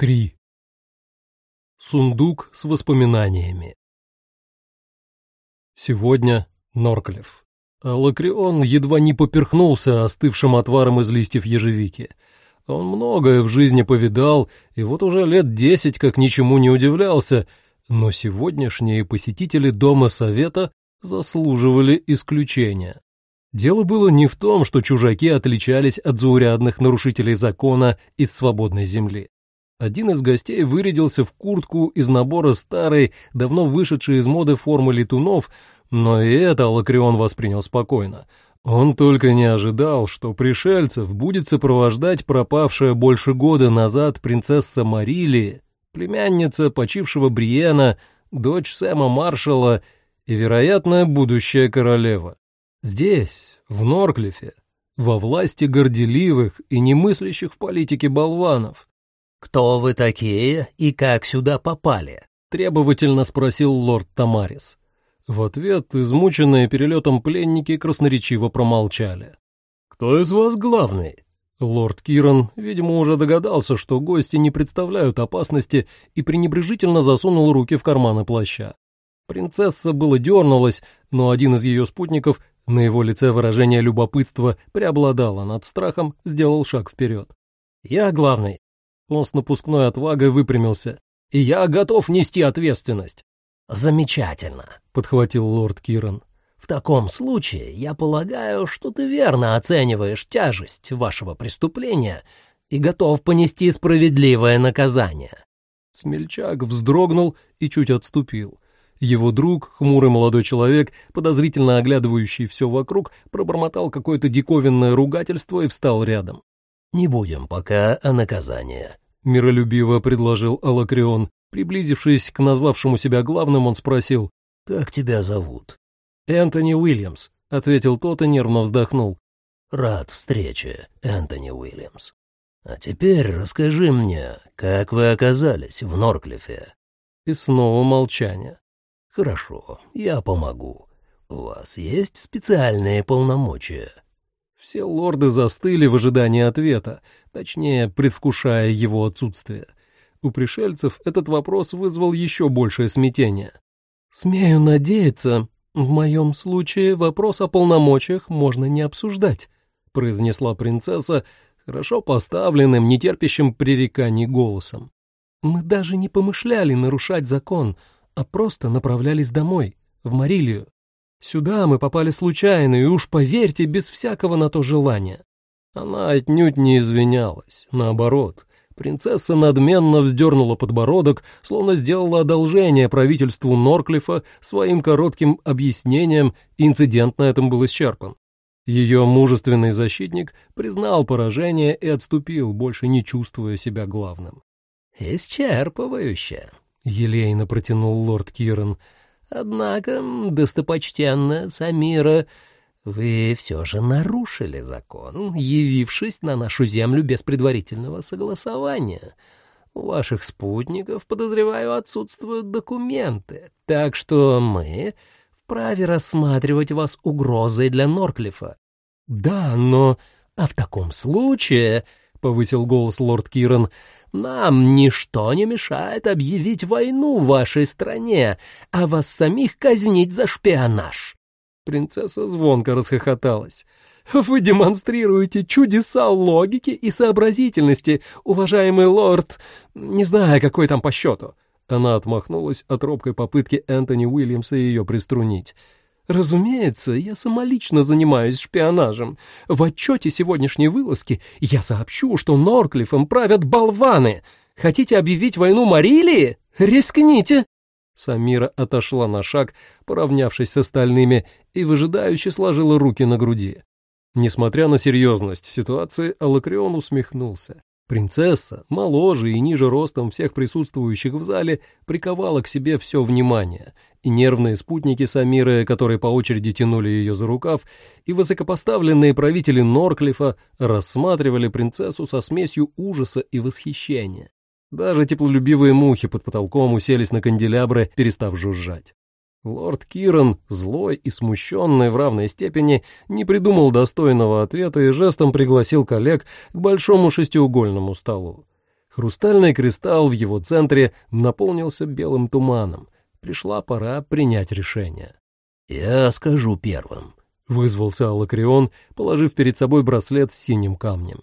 3. Сундук с воспоминаниями. Сегодня Норклев. А Лакрион едва не поперхнулся остывшим отваром из листьев ежевики. Он многое в жизни повидал, и вот уже лет десять как ничему не удивлялся, но сегодняшние посетители Дома Совета заслуживали исключения. Дело было не в том, что чужаки отличались от заурядных нарушителей закона из свободной земли. Один из гостей вырядился в куртку из набора старой, давно вышедшей из моды формы летунов, но и это Лакрион воспринял спокойно. Он только не ожидал, что пришельцев будет сопровождать пропавшая больше года назад принцесса Марили, племянница почившего Бриена, дочь Сэма Маршала и, вероятно, будущая королева. Здесь, в Норклифе, во власти горделивых и немыслящих в политике болванов, «Кто вы такие и как сюда попали?» — требовательно спросил лорд Тамарис. В ответ измученные перелетом пленники красноречиво промолчали. «Кто из вас главный?» Лорд Киран, видимо, уже догадался, что гости не представляют опасности и пренебрежительно засунул руки в карманы плаща. Принцесса было дернулась, но один из ее спутников, на его лице выражение любопытства преобладало над страхом, сделал шаг вперед. «Я главный», он с напускной отвагой выпрямился. «И я готов нести ответственность». «Замечательно», — подхватил лорд Киран. «В таком случае я полагаю, что ты верно оцениваешь тяжесть вашего преступления и готов понести справедливое наказание». Смельчак вздрогнул и чуть отступил. Его друг, хмурый молодой человек, подозрительно оглядывающий все вокруг, пробормотал какое-то диковинное ругательство и встал рядом. «Не будем пока о наказании», — миролюбиво предложил Алакрион. Приблизившись к назвавшему себя главным, он спросил, «Как тебя зовут?» «Энтони Уильямс», — ответил тот и нервно вздохнул. «Рад встрече, Энтони Уильямс. А теперь расскажи мне, как вы оказались в Норклифе?» И снова молчание. «Хорошо, я помогу. У вас есть специальные полномочия?» Все лорды застыли в ожидании ответа, точнее, предвкушая его отсутствие. У пришельцев этот вопрос вызвал еще большее смятение. «Смею надеяться, в моем случае вопрос о полномочиях можно не обсуждать», произнесла принцесса хорошо поставленным, нетерпящим пререканий голосом. «Мы даже не помышляли нарушать закон, а просто направлялись домой, в Марилию. Сюда мы попали случайно, и уж поверьте, без всякого на то желания». Она отнюдь не извинялась, наоборот. Принцесса надменно вздернула подбородок, словно сделала одолжение правительству Норклифа своим коротким объяснением, инцидент на этом был исчерпан. Ее мужественный защитник признал поражение и отступил, больше не чувствуя себя главным. «Исчерпывающе», — елейно протянул лорд Киран, — Однако, достопочтенная Самира, вы все же нарушили закон, явившись на нашу землю без предварительного согласования. У ваших спутников, подозреваю, отсутствуют документы, так что мы вправе рассматривать вас угрозой для Норклифа. Да, но... А в таком случае, — повысил голос лорд Киран, — нам ничто не мешает объявить войну вашей стране, а вас самих казнить за шпионаж». Принцесса звонко расхохоталась. «Вы демонстрируете чудеса логики и сообразительности, уважаемый лорд, не знаю, какой там по счету». Она отмахнулась от робкой попытки Энтони Уильямса ее приструнить. Разумеется, я самолично занимаюсь шпионажем. В отчете сегодняшней вылазки я сообщу, что Норклифом правят болваны. Хотите объявить войну Марилии? Рискните!» Самира отошла на шаг, поравнявшись с остальными, и выжидающе сложила руки на груди. Несмотря на серьезность ситуации, Алакрион усмехнулся. Принцесса, моложе и ниже ростом всех присутствующих в зале, приковала к себе все внимание, и нервные спутники Самиры, которые по очереди тянули ее за рукав, и высокопоставленные правители Норклифа рассматривали принцессу со смесью ужаса и восхищения. Даже теплолюбивые мухи под потолком уселись на канделябры, перестав жужжать. Лорд Киран, злой и смущенный в равной степени, не придумал достойного ответа и жестом пригласил коллег к большому шестиугольному столу. Хрустальный кристалл в его центре наполнился белым туманом. Пришла пора принять решение. «Я скажу первым», — вызвался Алакрион, положив перед собой браслет с синим камнем.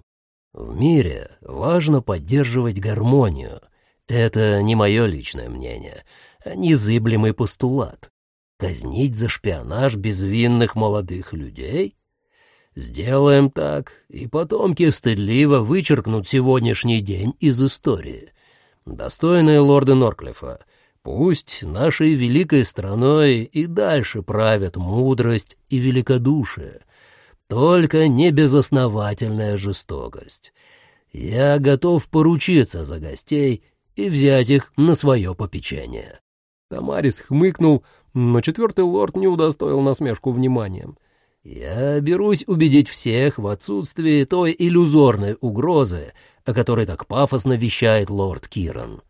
«В мире важно поддерживать гармонию. Это не мое личное мнение, незыблемый постулат. Казнить за шпионаж безвинных молодых людей? Сделаем так, и потомки стыдливо вычеркнут сегодняшний день из истории. Достойные лорды Норклифа, пусть нашей великой страной и дальше правят мудрость и великодушие, только не безосновательная жестокость. Я готов поручиться за гостей и взять их на свое попечение». Тамарис хмыкнул, но четвертый лорд не удостоил насмешку вниманием. «Я берусь убедить всех в отсутствии той иллюзорной угрозы, о которой так пафосно вещает лорд Киран».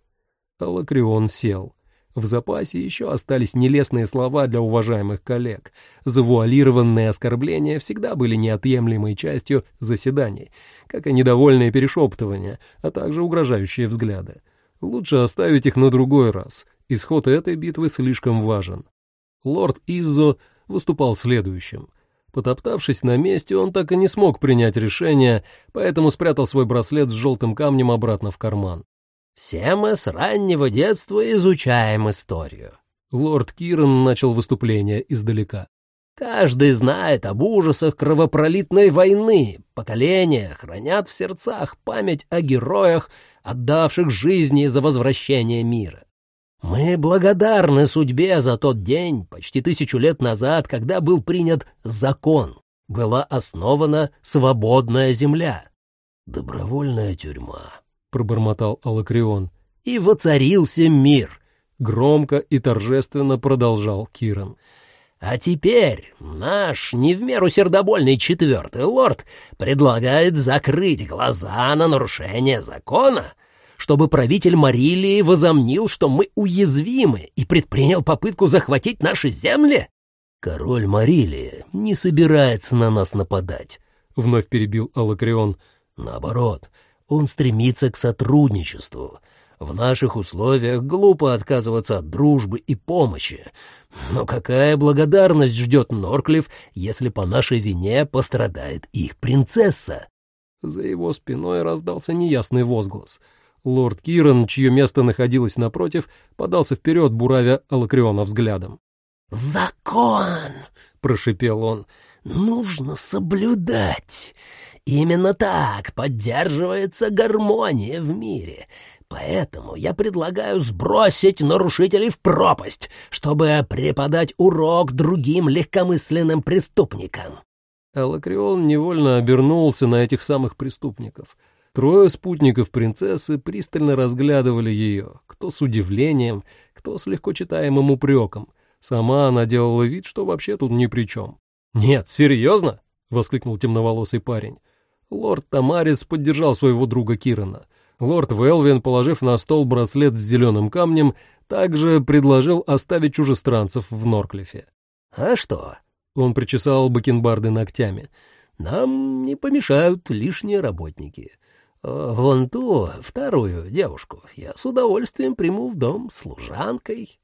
Алакрион сел. В запасе еще остались нелестные слова для уважаемых коллег. Завуалированные оскорбления всегда были неотъемлемой частью заседаний, как и недовольные перешептывания, а также угрожающие взгляды. Лучше оставить их на другой раз. Исход этой битвы слишком важен. Лорд Иззо выступал следующим. Потоптавшись на месте, он так и не смог принять решение, поэтому спрятал свой браслет с желтым камнем обратно в карман. «Все мы с раннего детства изучаем историю». Лорд Киран начал выступление издалека. Каждый знает об ужасах кровопролитной войны. Поколения хранят в сердцах память о героях, отдавших жизни за возвращение мира. Мы благодарны судьбе за тот день, почти тысячу лет назад, когда был принят закон. Была основана свободная земля. Добровольная тюрьма, — пробормотал Алакрион. И воцарился мир. Громко и торжественно продолжал Киран. А теперь наш не в меру сердобольный четвертый лорд предлагает закрыть глаза на нарушение закона — чтобы правитель Марилии возомнил, что мы уязвимы и предпринял попытку захватить наши земли? Король Марилии не собирается на нас нападать, — вновь перебил Алакрион. Наоборот, он стремится к сотрудничеству. В наших условиях глупо отказываться от дружбы и помощи. Но какая благодарность ждет Норклифф, если по нашей вине пострадает их принцесса? За его спиной раздался неясный возглас — Лорд Киран, чье место находилось напротив, подался вперед, буравя Алакриона взглядом. «Закон!» — прошипел он. «Нужно соблюдать. Именно так поддерживается гармония в мире. Поэтому я предлагаю сбросить нарушителей в пропасть, чтобы преподать урок другим легкомысленным преступникам». Алакрион невольно обернулся на этих самых преступников — Трое спутников принцессы пристально разглядывали ее, кто с удивлением, кто с легко читаемым упреком. Сама она делала вид, что вообще тут ни при чем. «Нет, серьезно?» — воскликнул темноволосый парень. Лорд Тамарис поддержал своего друга Кирана. Лорд Велвин, положив на стол браслет с зеленым камнем, также предложил оставить чужестранцев в Норклифе. «А что?» — он причесал бакенбарды ногтями. «Нам не помешают лишние работники. Вон ту, вторую девушку, я с удовольствием приму в дом служанкой».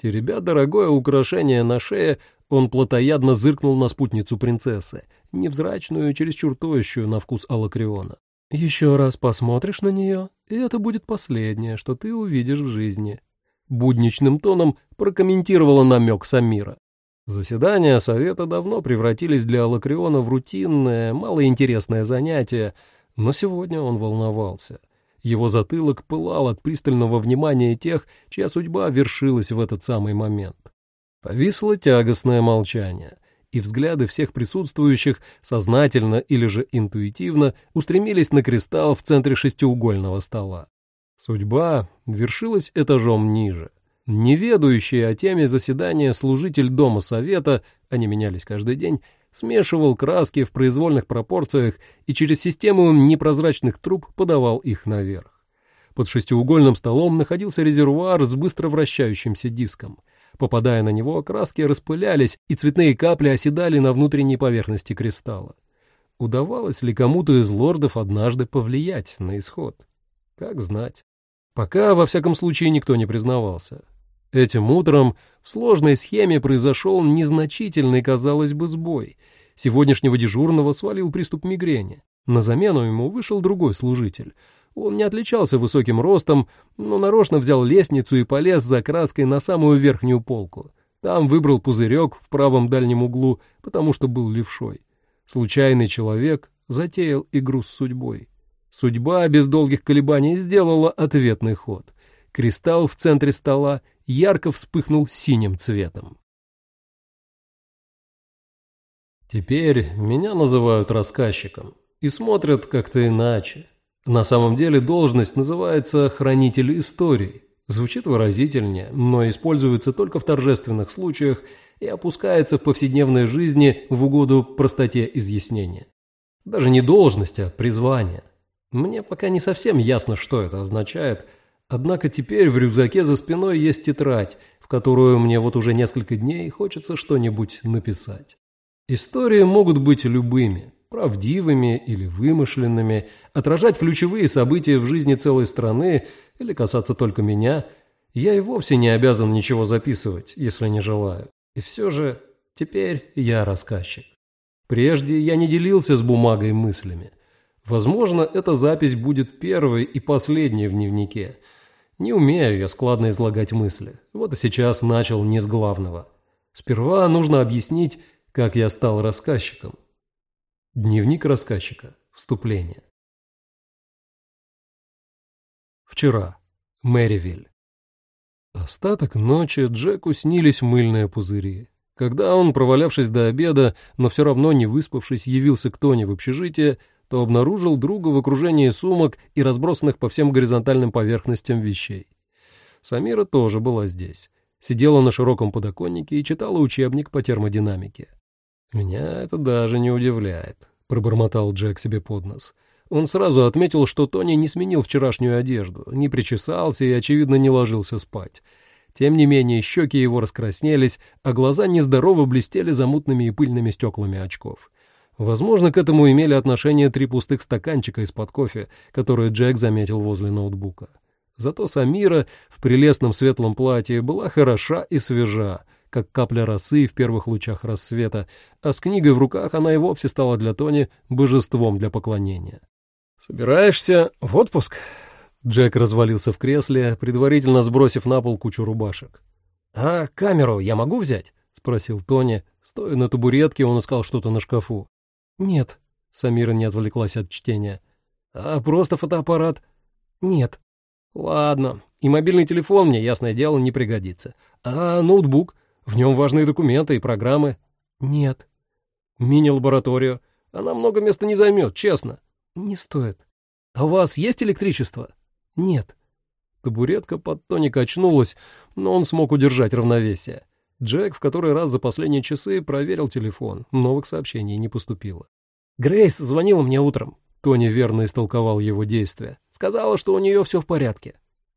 Теребя дорогое украшение на шее, он плотоядно зыркнул на спутницу принцессы, невзрачную, чересчур тощую на вкус Алакриона. «Еще раз посмотришь на нее, и это будет последнее, что ты увидишь в жизни». Будничным тоном прокомментировала намек Самира. Заседания совета давно превратились для Алакриона в рутинное, малоинтересное занятие — но сегодня он волновался. Его затылок пылал от пристального внимания тех, чья судьба вершилась в этот самый момент. Повисло тягостное молчание, и взгляды всех присутствующих, сознательно или же интуитивно, устремились на кристалл в центре шестиугольного стола. Судьба вершилась этажом ниже. Неведущий о теме заседания служитель Дома Совета, они менялись каждый день, смешивал краски в произвольных пропорциях и через систему непрозрачных труб подавал их наверх. Под шестиугольным столом находился резервуар с быстро вращающимся диском. Попадая на него, краски распылялись, и цветные капли оседали на внутренней поверхности кристалла. Удавалось ли кому-то из лордов однажды повлиять на исход? Как знать. Пока, во всяком случае, никто не признавался. Этим утром сложной схеме произошел незначительный, казалось бы, сбой. Сегодняшнего дежурного свалил приступ мигрени. На замену ему вышел другой служитель. Он не отличался высоким ростом, но нарочно взял лестницу и полез за краской на самую верхнюю полку. Там выбрал пузырек в правом дальнем углу, потому что был левшой. Случайный человек затеял игру с судьбой. Судьба без долгих колебаний сделала ответный ход. Кристалл в центре стола ярко вспыхнул синим цветом. Теперь меня называют рассказчиком и смотрят как-то иначе. На самом деле должность называется «хранитель историй». Звучит выразительнее, но используется только в торжественных случаях и опускается в повседневной жизни в угоду простоте изъяснения. Даже не должность, а призвание. Мне пока не совсем ясно, что это означает, однако теперь в рюкзаке за спиной есть тетрадь, в которую мне вот уже несколько дней хочется что-нибудь написать. Истории могут быть любыми, правдивыми или вымышленными, отражать ключевые события в жизни целой страны или касаться только меня, я и вовсе не обязан ничего записывать, если не желаю. И все же теперь я рассказчик. Прежде я не делился с бумагой мыслями. Возможно, эта запись будет первой и последней в дневнике. Не умею я складно излагать мысли. Вот и сейчас начал не с главного. Сперва нужно объяснить, как я стал рассказчиком. Дневник рассказчика. Вступление. Вчера. Мэривиль. Остаток ночи Джеку снились мыльные пузыри. Когда он, провалявшись до обеда, но все равно не выспавшись, явился к Тони в общежитие, то обнаружил друга в окружении сумок и разбросанных по всем горизонтальным поверхностям вещей. Самира тоже была здесь. Сидела на широком подоконнике и читала учебник по термодинамике. «Меня это даже не удивляет», — пробормотал Джек себе под нос. Он сразу отметил, что Тони не сменил вчерашнюю одежду, не причесался и, очевидно, не ложился спать. Тем не менее, щеки его раскраснелись, а глаза нездорово блестели замутными и пыльными стеклами очков. Возможно, к этому имели отношение три пустых стаканчика из-под кофе, которые Джек заметил возле ноутбука. Зато Самира в прелестном светлом платье была хороша и свежа, как капля росы в первых лучах рассвета, а с книгой в руках она и вовсе стала для Тони божеством для поклонения. «Собираешься в отпуск?» Джек развалился в кресле, предварительно сбросив на пол кучу рубашек. «А камеру я могу взять?» — спросил Тони. Стоя на табуретке, он искал что-то на шкафу. «Нет», — Самира не отвлеклась от чтения. «А просто фотоаппарат?» «Нет». «Ладно, и мобильный телефон мне, ясное дело, не пригодится. А ноутбук? В нем важные документы и программы?» «Нет». «Мини-лабораторию? Она много места не займет, честно». «Не стоит». «А у вас есть электричество?» «Нет». Табуретка под тоник очнулась, но он смог удержать равновесие. Джек в который раз за последние часы проверил телефон. Новых сообщений не поступило. «Грейс звонила мне утром». Тони верно истолковал его действия. «Сказала, что у нее все в порядке».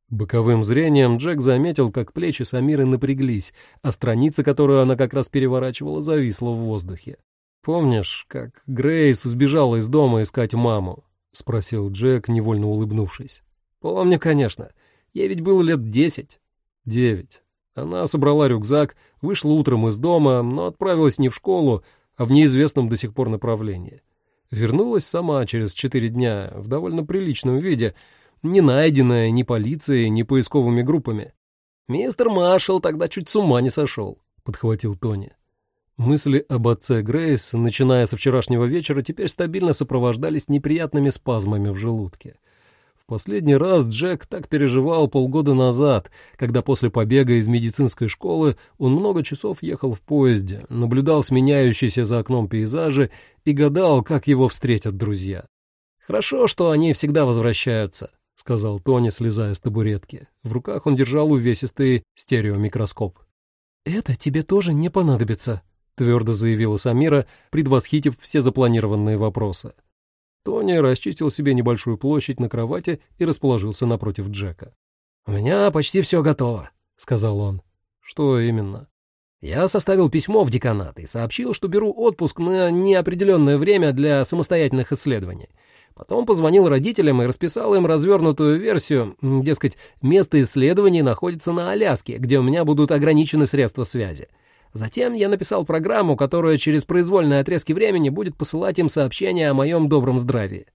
Боковым зрением Джек заметил, как плечи Самиры напряглись, а страница, которую она как раз переворачивала, зависла в воздухе. «Помнишь, как Грейс сбежала из дома искать маму?» — спросил Джек, невольно улыбнувшись. «Помню, конечно. Ей ведь было лет десять». «Девять. Она собрала рюкзак, вышла утром из дома, но отправилась не в школу, а в неизвестном до сих пор направлении. Вернулась сама через четыре дня в довольно приличном виде, не найденная ни полицией, ни поисковыми группами. «Мистер Маршалл тогда чуть с ума не сошел», — подхватил Тони. Мысли об отце Грейс, начиная со вчерашнего вечера, теперь стабильно сопровождались неприятными спазмами в желудке — Последний раз Джек так переживал полгода назад, когда после побега из медицинской школы он много часов ехал в поезде, наблюдал сменяющиеся за окном пейзажи и гадал, как его встретят друзья. «Хорошо, что они всегда возвращаются», — сказал Тони, слезая с табуретки. В руках он держал увесистый стереомикроскоп. «Это тебе тоже не понадобится», — твердо заявила Самира, предвосхитив все запланированные вопросы. Тони расчистил себе небольшую площадь на кровати и расположился напротив Джека. «У меня почти все готово», — сказал он. «Что именно?» «Я составил письмо в деканат и сообщил, что беру отпуск на неопределенное время для самостоятельных исследований. Потом позвонил родителям и расписал им развернутую версию, дескать, место исследований находится на Аляске, где у меня будут ограничены средства связи. Затем я написал программу, которая через произвольные отрезки времени будет посылать им сообщения о моем добром здравии.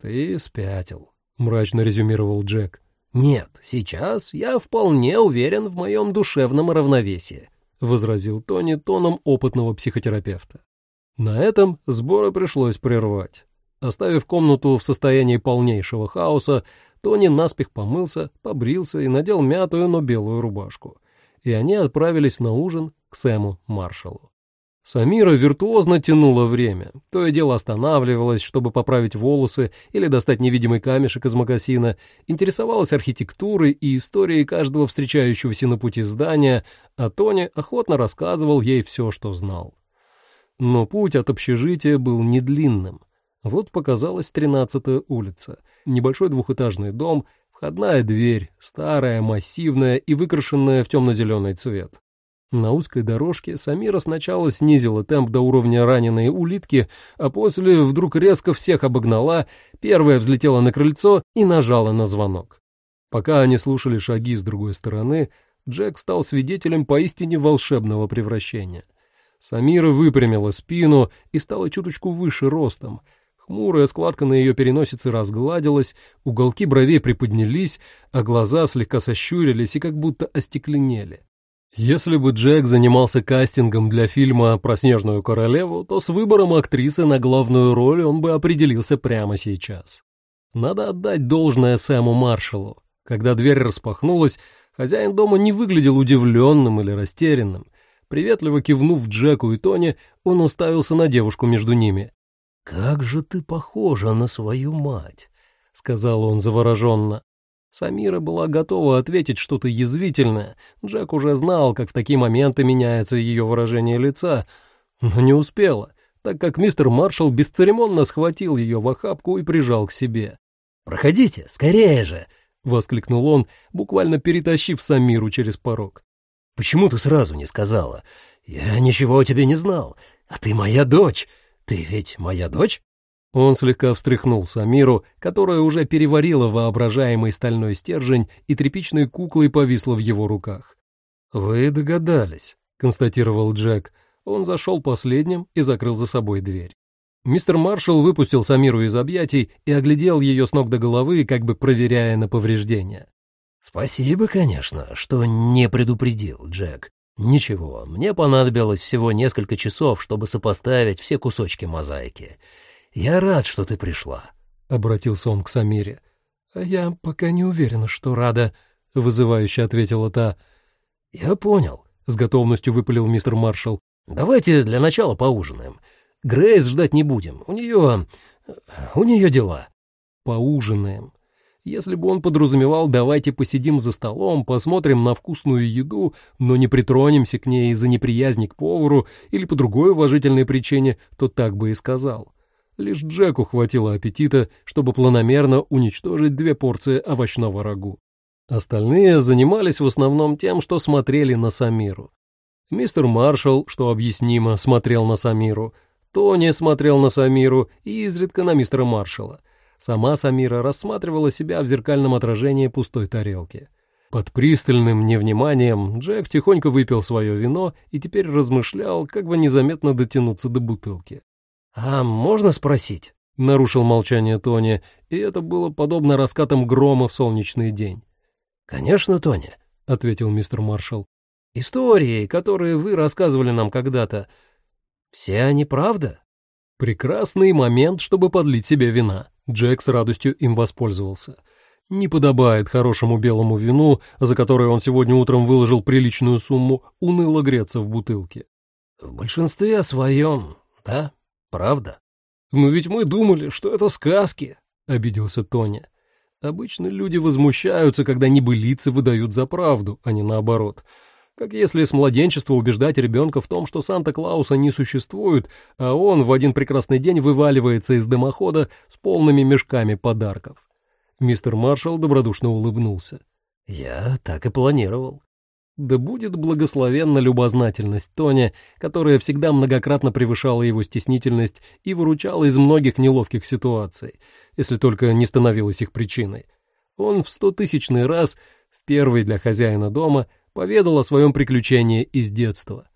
«Ты спятил», — мрачно резюмировал Джек. «Нет, сейчас я вполне уверен в моем душевном равновесии», — возразил Тони тоном опытного психотерапевта. На этом сборы пришлось прервать. Оставив комнату в состоянии полнейшего хаоса, Тони наспех помылся, побрился и надел мятую, но белую рубашку. И они отправились на ужин к Сэму Маршалу. Самира виртуозно тянула время, то и дело останавливалась, чтобы поправить волосы или достать невидимый камешек из магазина, интересовалась архитектурой и историей каждого встречающегося на пути здания, а Тони охотно рассказывал ей все, что знал. Но путь от общежития был недлинным. Вот показалась тринадцатая улица, небольшой двухэтажный дом, входная дверь, старая, массивная и выкрашенная в темно-зеленый цвет. На узкой дорожке Самира сначала снизила темп до уровня раненой улитки, а после вдруг резко всех обогнала, первая взлетела на крыльцо и нажала на звонок. Пока они слушали шаги с другой стороны, Джек стал свидетелем поистине волшебного превращения. Самира выпрямила спину и стала чуточку выше ростом — Хмурая складка на ее переносице разгладилась, уголки бровей приподнялись, а глаза слегка сощурились и как будто остекленели. Если бы Джек занимался кастингом для фильма про Снежную королеву, то с выбором актрисы на главную роль он бы определился прямо сейчас. Надо отдать должное Сэму Маршалу. Когда дверь распахнулась, хозяин дома не выглядел удивленным или растерянным. Приветливо кивнув Джеку и Тони, он уставился на девушку между ними. «Как же ты похожа на свою мать!» — сказал он завороженно. Самира была готова ответить что-то язвительное. Джек уже знал, как в такие моменты меняется ее выражение лица, но не успела, так как мистер Маршалл бесцеремонно схватил ее в охапку и прижал к себе. «Проходите, скорее же!» — воскликнул он, буквально перетащив Самиру через порог. «Почему ты сразу не сказала? Я ничего о тебе не знал, а ты моя дочь!» «Ты ведь моя дочь?» Он слегка встряхнул Самиру, которая уже переварила воображаемый стальной стержень и тряпичной куклой повисла в его руках. «Вы догадались», — констатировал Джек. Он зашел последним и закрыл за собой дверь. Мистер Маршалл выпустил Самиру из объятий и оглядел ее с ног до головы, как бы проверяя на повреждения. «Спасибо, конечно, что не предупредил, Джек. Ничего, мне понадобилось всего несколько часов, чтобы сопоставить все кусочки мозаики. Я рад, что ты пришла. Обратился он к Самире. «А я пока не уверена, что рада, вызывающе ответила та. Я понял, с готовностью выпалил мистер Маршалл. Давайте для начала поужинаем. Грейс ждать не будем. У нее... у нее дела. Поужинаем. Если бы он подразумевал «давайте посидим за столом, посмотрим на вкусную еду, но не притронемся к ней из-за неприязни к повару или по другой уважительной причине», то так бы и сказал. Лишь Джеку хватило аппетита, чтобы планомерно уничтожить две порции овощного рагу. Остальные занимались в основном тем, что смотрели на Самиру. Мистер Маршалл, что объяснимо, смотрел на Самиру. Тони смотрел на Самиру и изредка на мистера Маршалла. Сама Самира рассматривала себя в зеркальном отражении пустой тарелки. Под пристальным невниманием Джек тихонько выпил свое вино и теперь размышлял, как бы незаметно дотянуться до бутылки. «А можно спросить?» — нарушил молчание Тони, и это было подобно раскатам грома в солнечный день. «Конечно, Тони», — ответил мистер Маршалл. «Истории, которые вы рассказывали нам когда-то, все они правда?» Прекрасный момент, чтобы подлить себе вина. Джек с радостью им воспользовался. Не подобает хорошему белому вину, за которое он сегодня утром выложил приличную сумму, уныло греться в бутылке. «В большинстве своем, да, правда?» «Но ведь мы думали, что это сказки», — обиделся Тоня. Обычно люди возмущаются, когда небылицы выдают за правду, а не наоборот. Как если с младенчества убеждать ребенка в том, что Санта-Клауса не существует, а он в один прекрасный день вываливается из дымохода с полными мешками подарков. Мистер Маршалл добродушно улыбнулся. «Я так и планировал». Да будет благословенна любознательность Тони, которая всегда многократно превышала его стеснительность и выручала из многих неловких ситуаций, если только не становилась их причиной. Он в стотысячный раз, в первый для хозяина дома, поведал о своем приключении из детства.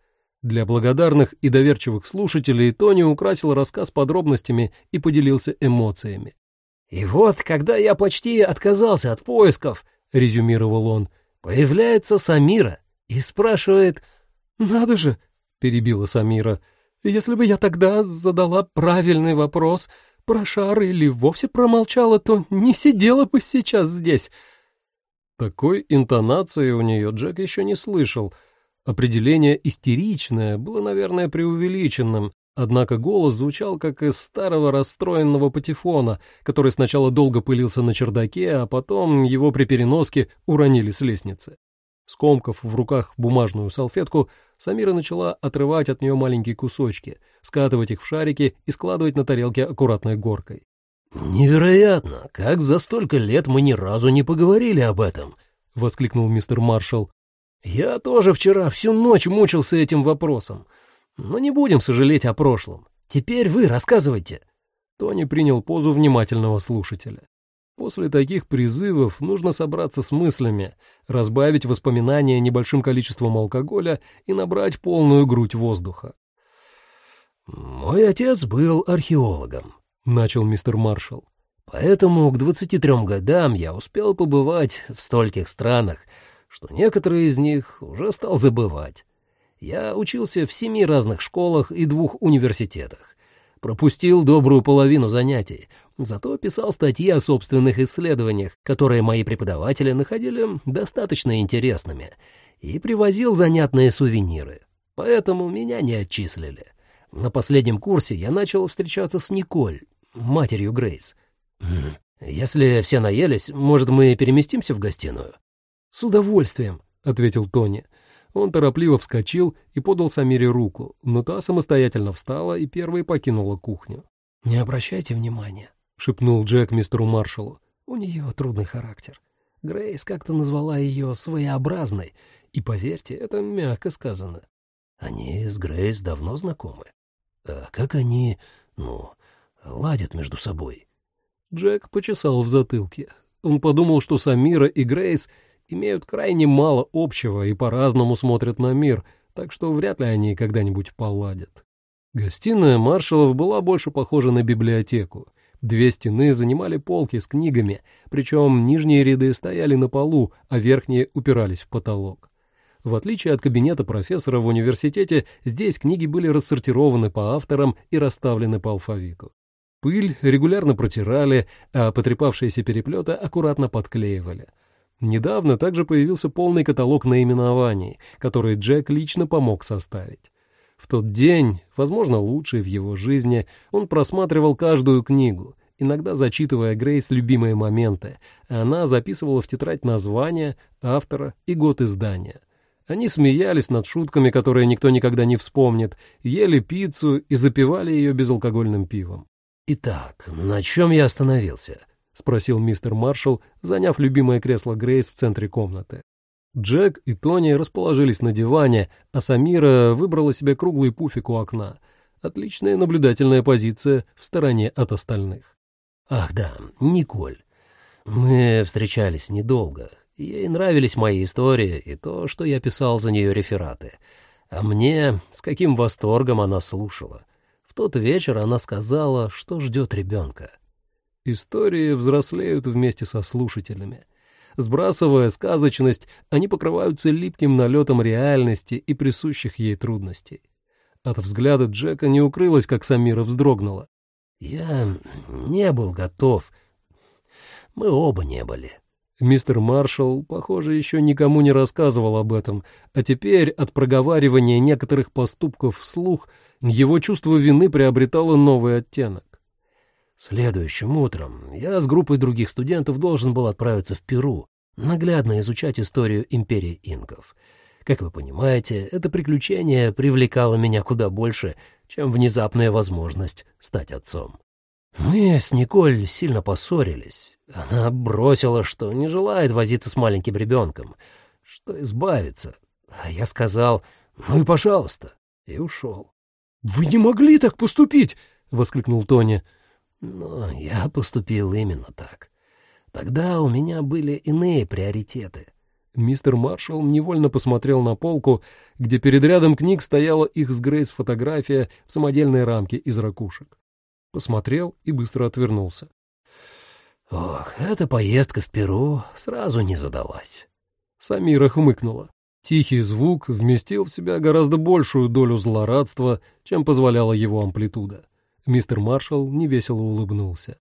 Для благодарных и доверчивых слушателей Тони украсил рассказ подробностями и поделился эмоциями. «И вот, когда я почти отказался от поисков», — резюмировал он, — «появляется Самира и спрашивает...» «Надо же», — перебила Самира, — «если бы я тогда задала правильный вопрос про шар или вовсе промолчала, то не сидела бы сейчас здесь». Такой интонации у нее Джек еще не слышал — Определение «истеричное» было, наверное, преувеличенным, однако голос звучал как из старого расстроенного патефона, который сначала долго пылился на чердаке, а потом его при переноске уронили с лестницы. Скомкав в руках бумажную салфетку, Самира начала отрывать от нее маленькие кусочки, скатывать их в шарики и складывать на тарелке аккуратной горкой. «Невероятно! Как за столько лет мы ни разу не поговорили об этом!» — воскликнул мистер Маршалл. Я тоже вчера всю ночь мучился этим вопросом. Но не будем сожалеть о прошлом. Теперь вы рассказывайте. Тони принял позу внимательного слушателя. После таких призывов нужно собраться с мыслями, разбавить воспоминания небольшим количеством алкоголя и набрать полную грудь воздуха. «Мой отец был археологом», — начал мистер Маршалл. «Поэтому к 23 годам я успел побывать в стольких странах, что некоторые из них уже стал забывать. Я учился в семи разных школах и двух университетах. Пропустил добрую половину занятий, зато писал статьи о собственных исследованиях, которые мои преподаватели находили достаточно интересными, и привозил занятные сувениры. Поэтому меня не отчислили. На последнем курсе я начал встречаться с Николь, матерью Грейс. «Если все наелись, может, мы переместимся в гостиную?» «С удовольствием», — ответил Тони. Он торопливо вскочил и подал Самире руку, но та самостоятельно встала и первой покинула кухню. «Не обращайте внимания», — шепнул Джек мистеру Маршалу. «У нее трудный характер. Грейс как-то назвала ее своеобразной, и, поверьте, это мягко сказано. Они с Грейс давно знакомы. А как они, ну, ладят между собой?» Джек почесал в затылке. Он подумал, что Самира и Грейс имеют крайне мало общего и по-разному смотрят на мир, так что вряд ли они когда-нибудь поладят. Гостиная маршалов была больше похожа на библиотеку. Две стены занимали полки с книгами, причем нижние ряды стояли на полу, а верхние упирались в потолок. В отличие от кабинета профессора в университете, здесь книги были рассортированы по авторам и расставлены по алфавиту. Пыль регулярно протирали, а потрепавшиеся переплеты аккуратно подклеивали — Недавно также появился полный каталог наименований, который Джек лично помог составить. В тот день, возможно, лучший в его жизни, он просматривал каждую книгу, иногда зачитывая Грейс любимые моменты, а она записывала в тетрадь название, автора и год издания. Они смеялись над шутками, которые никто никогда не вспомнит, ели пиццу и запивали ее безалкогольным пивом. «Итак, на чем я остановился?» — спросил мистер Маршалл, заняв любимое кресло Грейс в центре комнаты. Джек и Тони расположились на диване, а Самира выбрала себе круглый пуфик у окна. Отличная наблюдательная позиция в стороне от остальных. «Ах да, Николь. Мы встречались недолго. Ей нравились мои истории и то, что я писал за нее рефераты. А мне с каким восторгом она слушала. В тот вечер она сказала, что ждет ребенка. Истории взрослеют вместе со слушателями. Сбрасывая сказочность, они покрываются липким налетом реальности и присущих ей трудностей. От взгляда Джека не укрылось, как Самира вздрогнула. «Я не был готов. Мы оба не были». Мистер Маршалл, похоже, еще никому не рассказывал об этом, а теперь от проговаривания некоторых поступков вслух его чувство вины приобретало новый оттенок. Следующим утром я с группой других студентов должен был отправиться в Перу, наглядно изучать историю империи инков. Как вы понимаете, это приключение привлекало меня куда больше, чем внезапная возможность стать отцом. Мы с Николь сильно поссорились. Она бросила, что не желает возиться с маленьким ребенком, что избавиться, А я сказал, ну и пожалуйста, и ушел. «Вы не могли так поступить!» — воскликнул Тони. Но я поступил именно так. Тогда у меня были иные приоритеты. Мистер Маршалл невольно посмотрел на полку, где перед рядом книг стояла их с Грейс фотография в самодельной рамке из ракушек. Посмотрел и быстро отвернулся. Ох, эта поездка в Перу сразу не задалась. Самира хмыкнула. Тихий звук вместил в себя гораздо большую долю злорадства, чем позволяла его амплитуда. Мистер Маршалл невесело улыбнулся.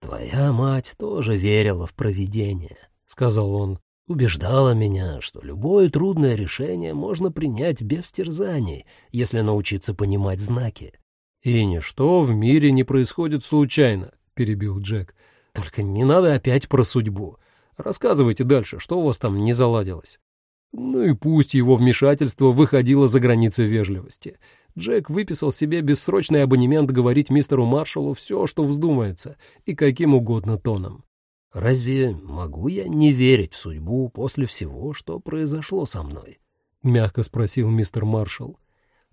«Твоя мать тоже верила в провидение», — сказал он. «Убеждала меня, что любое трудное решение можно принять без терзаний, если научиться понимать знаки». «И ничто в мире не происходит случайно», — перебил Джек. «Только не надо опять про судьбу. Рассказывайте дальше, что у вас там не заладилось». Ну и пусть его вмешательство выходило за границы вежливости. Джек выписал себе бессрочный абонемент говорить мистеру Маршалу все, что вздумается, и каким угодно тоном. «Разве могу я не верить в судьбу после всего, что произошло со мной?» — мягко спросил мистер Маршал.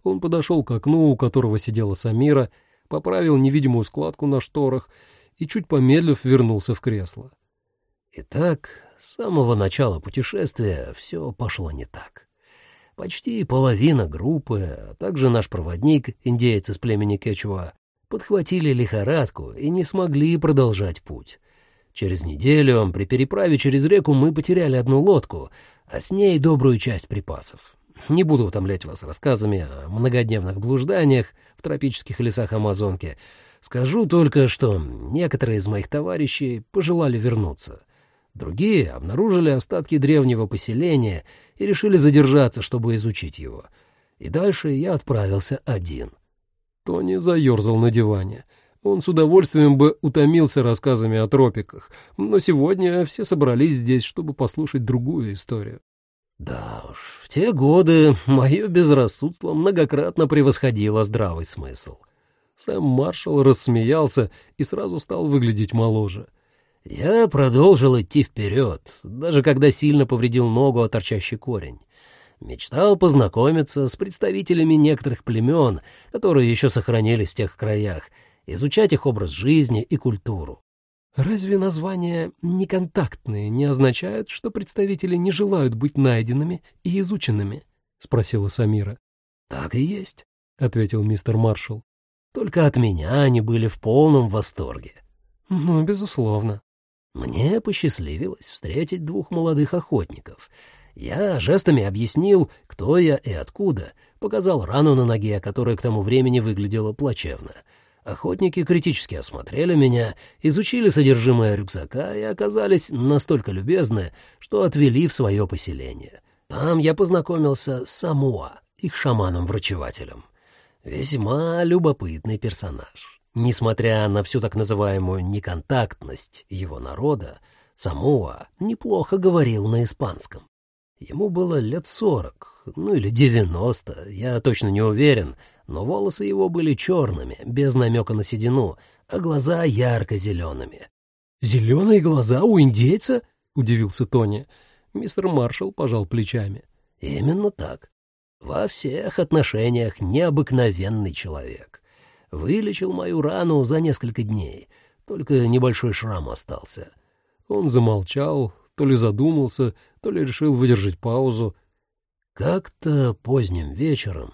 Он подошел к окну, у которого сидела Самира, поправил невидимую складку на шторах и, чуть помедлив, вернулся в кресло. «Итак, с самого начала путешествия все пошло не так. Почти половина группы, а также наш проводник, индейец из племени Кечуа, подхватили лихорадку и не смогли продолжать путь. Через неделю при переправе через реку мы потеряли одну лодку, а с ней добрую часть припасов. Не буду утомлять вас рассказами о многодневных блужданиях в тропических лесах Амазонки. Скажу только, что некоторые из моих товарищей пожелали вернуться — Другие обнаружили остатки древнего поселения и решили задержаться, чтобы изучить его. И дальше я отправился один. Тони заерзал на диване. Он с удовольствием бы утомился рассказами о тропиках, но сегодня все собрались здесь, чтобы послушать другую историю. Да уж, в те годы мое безрассудство многократно превосходило здравый смысл. Сэм Маршалл рассмеялся и сразу стал выглядеть моложе. Я продолжил идти вперед, даже когда сильно повредил ногу о торчащий корень. Мечтал познакомиться с представителями некоторых племен, которые еще сохранились в тех краях, изучать их образ жизни и культуру. Разве названия «неконтактные» не означают, что представители не желают быть найденными и изученными? — спросила Самира. — Так и есть, — ответил мистер Маршалл. — Только от меня они были в полном восторге. — Ну, безусловно. Мне посчастливилось встретить двух молодых охотников. Я жестами объяснил, кто я и откуда, показал рану на ноге, которая к тому времени выглядела плачевно. Охотники критически осмотрели меня, изучили содержимое рюкзака и оказались настолько любезны, что отвели в свое поселение. Там я познакомился с Самуа, их шаманом-врачевателем. Весьма любопытный персонаж. Несмотря на всю так называемую неконтактность его народа, Самуа неплохо говорил на испанском. Ему было лет сорок, ну или девяносто, я точно не уверен, но волосы его были черными, без намека на седину, а глаза ярко-зелеными. «Зеленые глаза у индейца?» — удивился Тони. Мистер Маршалл пожал плечами. «Именно так. Во всех отношениях необыкновенный человек. Вылечил мою рану за несколько дней, только небольшой шрам остался. Он замолчал, то ли задумался, то ли решил выдержать паузу. Как-то поздним вечером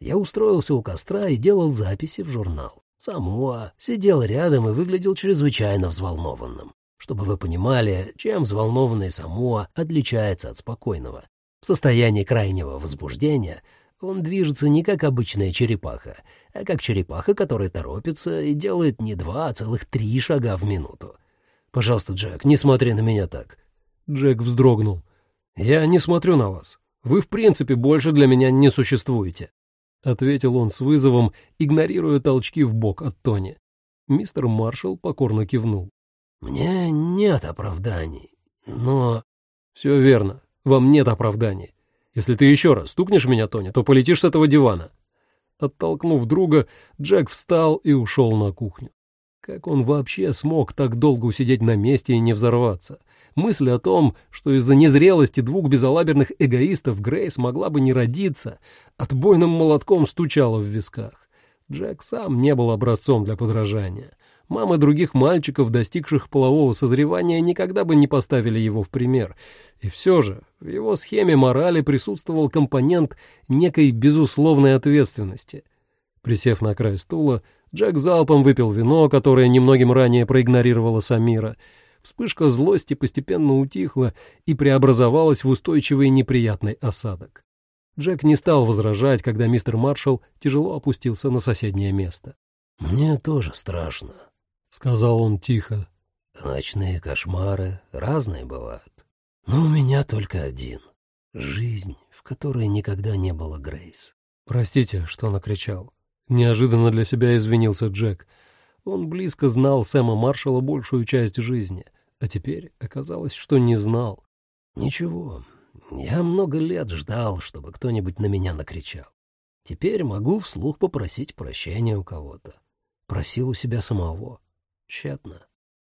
я устроился у костра и делал записи в журнал. Самуа сидел рядом и выглядел чрезвычайно взволнованным. Чтобы вы понимали, чем взволнованный Самуа отличается от спокойного. В состоянии крайнего возбуждения он движется не как обычная черепаха, а как черепаха, которая торопится и делает не два, а целых три шага в минуту. Пожалуйста, Джек, не смотри на меня так. Джек вздрогнул. Я не смотрю на вас. Вы, в принципе, больше для меня не существуете. Ответил он с вызовом, игнорируя толчки в бок от Тони. Мистер Маршалл покорно кивнул. «Мне нет оправданий, но...» «Все верно. Вам нет оправданий. Если ты еще раз стукнешь меня, Тони, то полетишь с этого дивана». Оттолкнув друга, Джек встал и ушел на кухню. Как он вообще смог так долго усидеть на месте и не взорваться? Мысль о том, что из-за незрелости двух безалаберных эгоистов Грейс могла бы не родиться, отбойным молотком стучала в висках. Джек сам не был образцом для подражания. Мамы других мальчиков, достигших полового созревания, никогда бы не поставили его в пример. И все же в его схеме морали присутствовал компонент некой безусловной ответственности. Присев на край стула, Джек залпом выпил вино, которое немногим ранее проигнорировала Самира. Вспышка злости постепенно утихла и преобразовалась в устойчивый неприятный осадок. Джек не стал возражать, когда мистер Маршалл тяжело опустился на соседнее место. «Мне тоже страшно», — сказал он тихо. «Ночные кошмары разные бывают, но у меня только один — жизнь, в которой никогда не было Грейс». «Простите, что накричал». Неожиданно для себя извинился Джек. Он близко знал Сэма Маршалла большую часть жизни, а теперь оказалось, что не знал. «Ничего, я много лет ждал, чтобы кто-нибудь на меня накричал. Теперь могу вслух попросить прощения у кого-то. Просил у себя самого. Тщетно.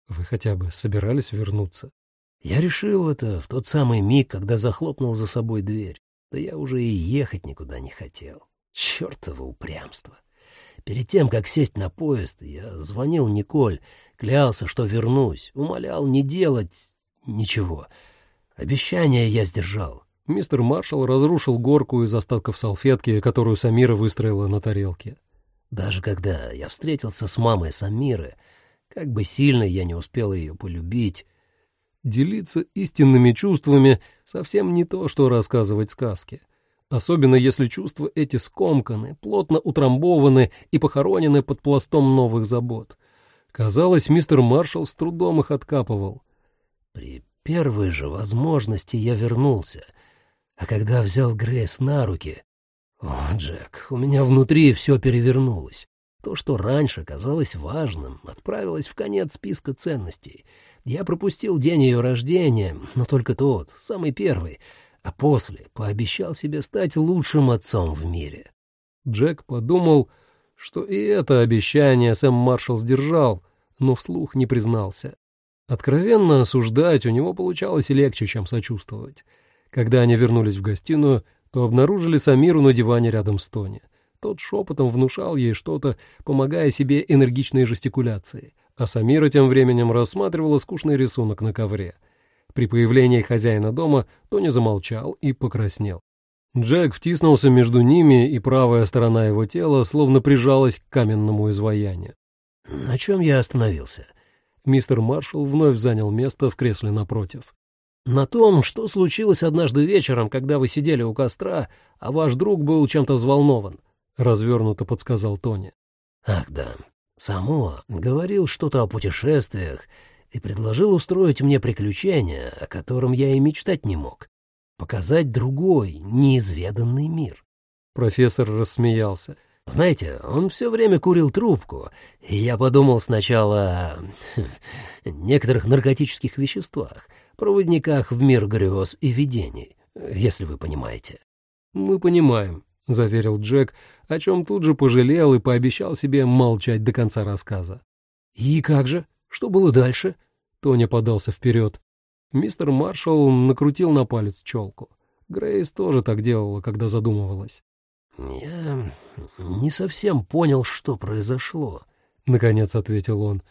Вы хотя бы собирались вернуться? Я решил это в тот самый миг, когда захлопнул за собой дверь. Да я уже и ехать никуда не хотел. Чёртово упрямство. Перед тем, как сесть на поезд, я звонил Николь, клялся, что вернусь, умолял не делать ничего. Обещание я сдержал. Мистер Маршалл разрушил горку из остатков салфетки, которую Самира выстроила на тарелке. Даже когда я встретился с мамой Самиры, как бы сильно я не успел ее полюбить. Делиться истинными чувствами совсем не то, что рассказывать сказки. Особенно если чувства эти скомканы, плотно утрамбованы и похоронены под пластом новых забот. Казалось, мистер Маршалл с трудом их откапывал. При первой же возможности я вернулся, а когда взял Грейс на руки... О, Джек, у меня внутри все перевернулось. То, что раньше казалось важным, отправилось в конец списка ценностей. Я пропустил день ее рождения, но только тот, самый первый, а после пообещал себе стать лучшим отцом в мире. Джек подумал, что и это обещание Сэм Маршалл сдержал, но вслух не признался. Откровенно осуждать у него получалось легче, чем сочувствовать. Когда они вернулись в гостиную, то обнаружили Самиру на диване рядом с Тони. Тот шепотом внушал ей что-то, помогая себе энергичной жестикуляцией, а Самира тем временем рассматривала скучный рисунок на ковре. При появлении хозяина дома Тони замолчал и покраснел. Джек втиснулся между ними, и правая сторона его тела словно прижалась к каменному изваянию. «На чем я остановился?» Мистер Маршалл вновь занял место в кресле напротив. «На том, что случилось однажды вечером, когда вы сидели у костра, а ваш друг был чем-то взволнован. — развернуто подсказал Тони. «Ах да, Самоа говорил что-то о путешествиях и предложил устроить мне приключение, о котором я и мечтать не мог. Показать другой, неизведанный мир». Профессор рассмеялся. Знаете, он все время курил трубку, и я подумал сначала о хм, некоторых наркотических веществах, проводниках в мир грез и видений, если вы понимаете. «Мы понимаем», — заверил Джек, о чем тут же пожалел и пообещал себе молчать до конца рассказа. «И как же? Что было дальше?» Тоня подался вперед. Мистер Маршалл накрутил на палец челку. Грейс тоже так делала, когда задумывалась. «Я не совсем понял, что произошло», — наконец ответил он.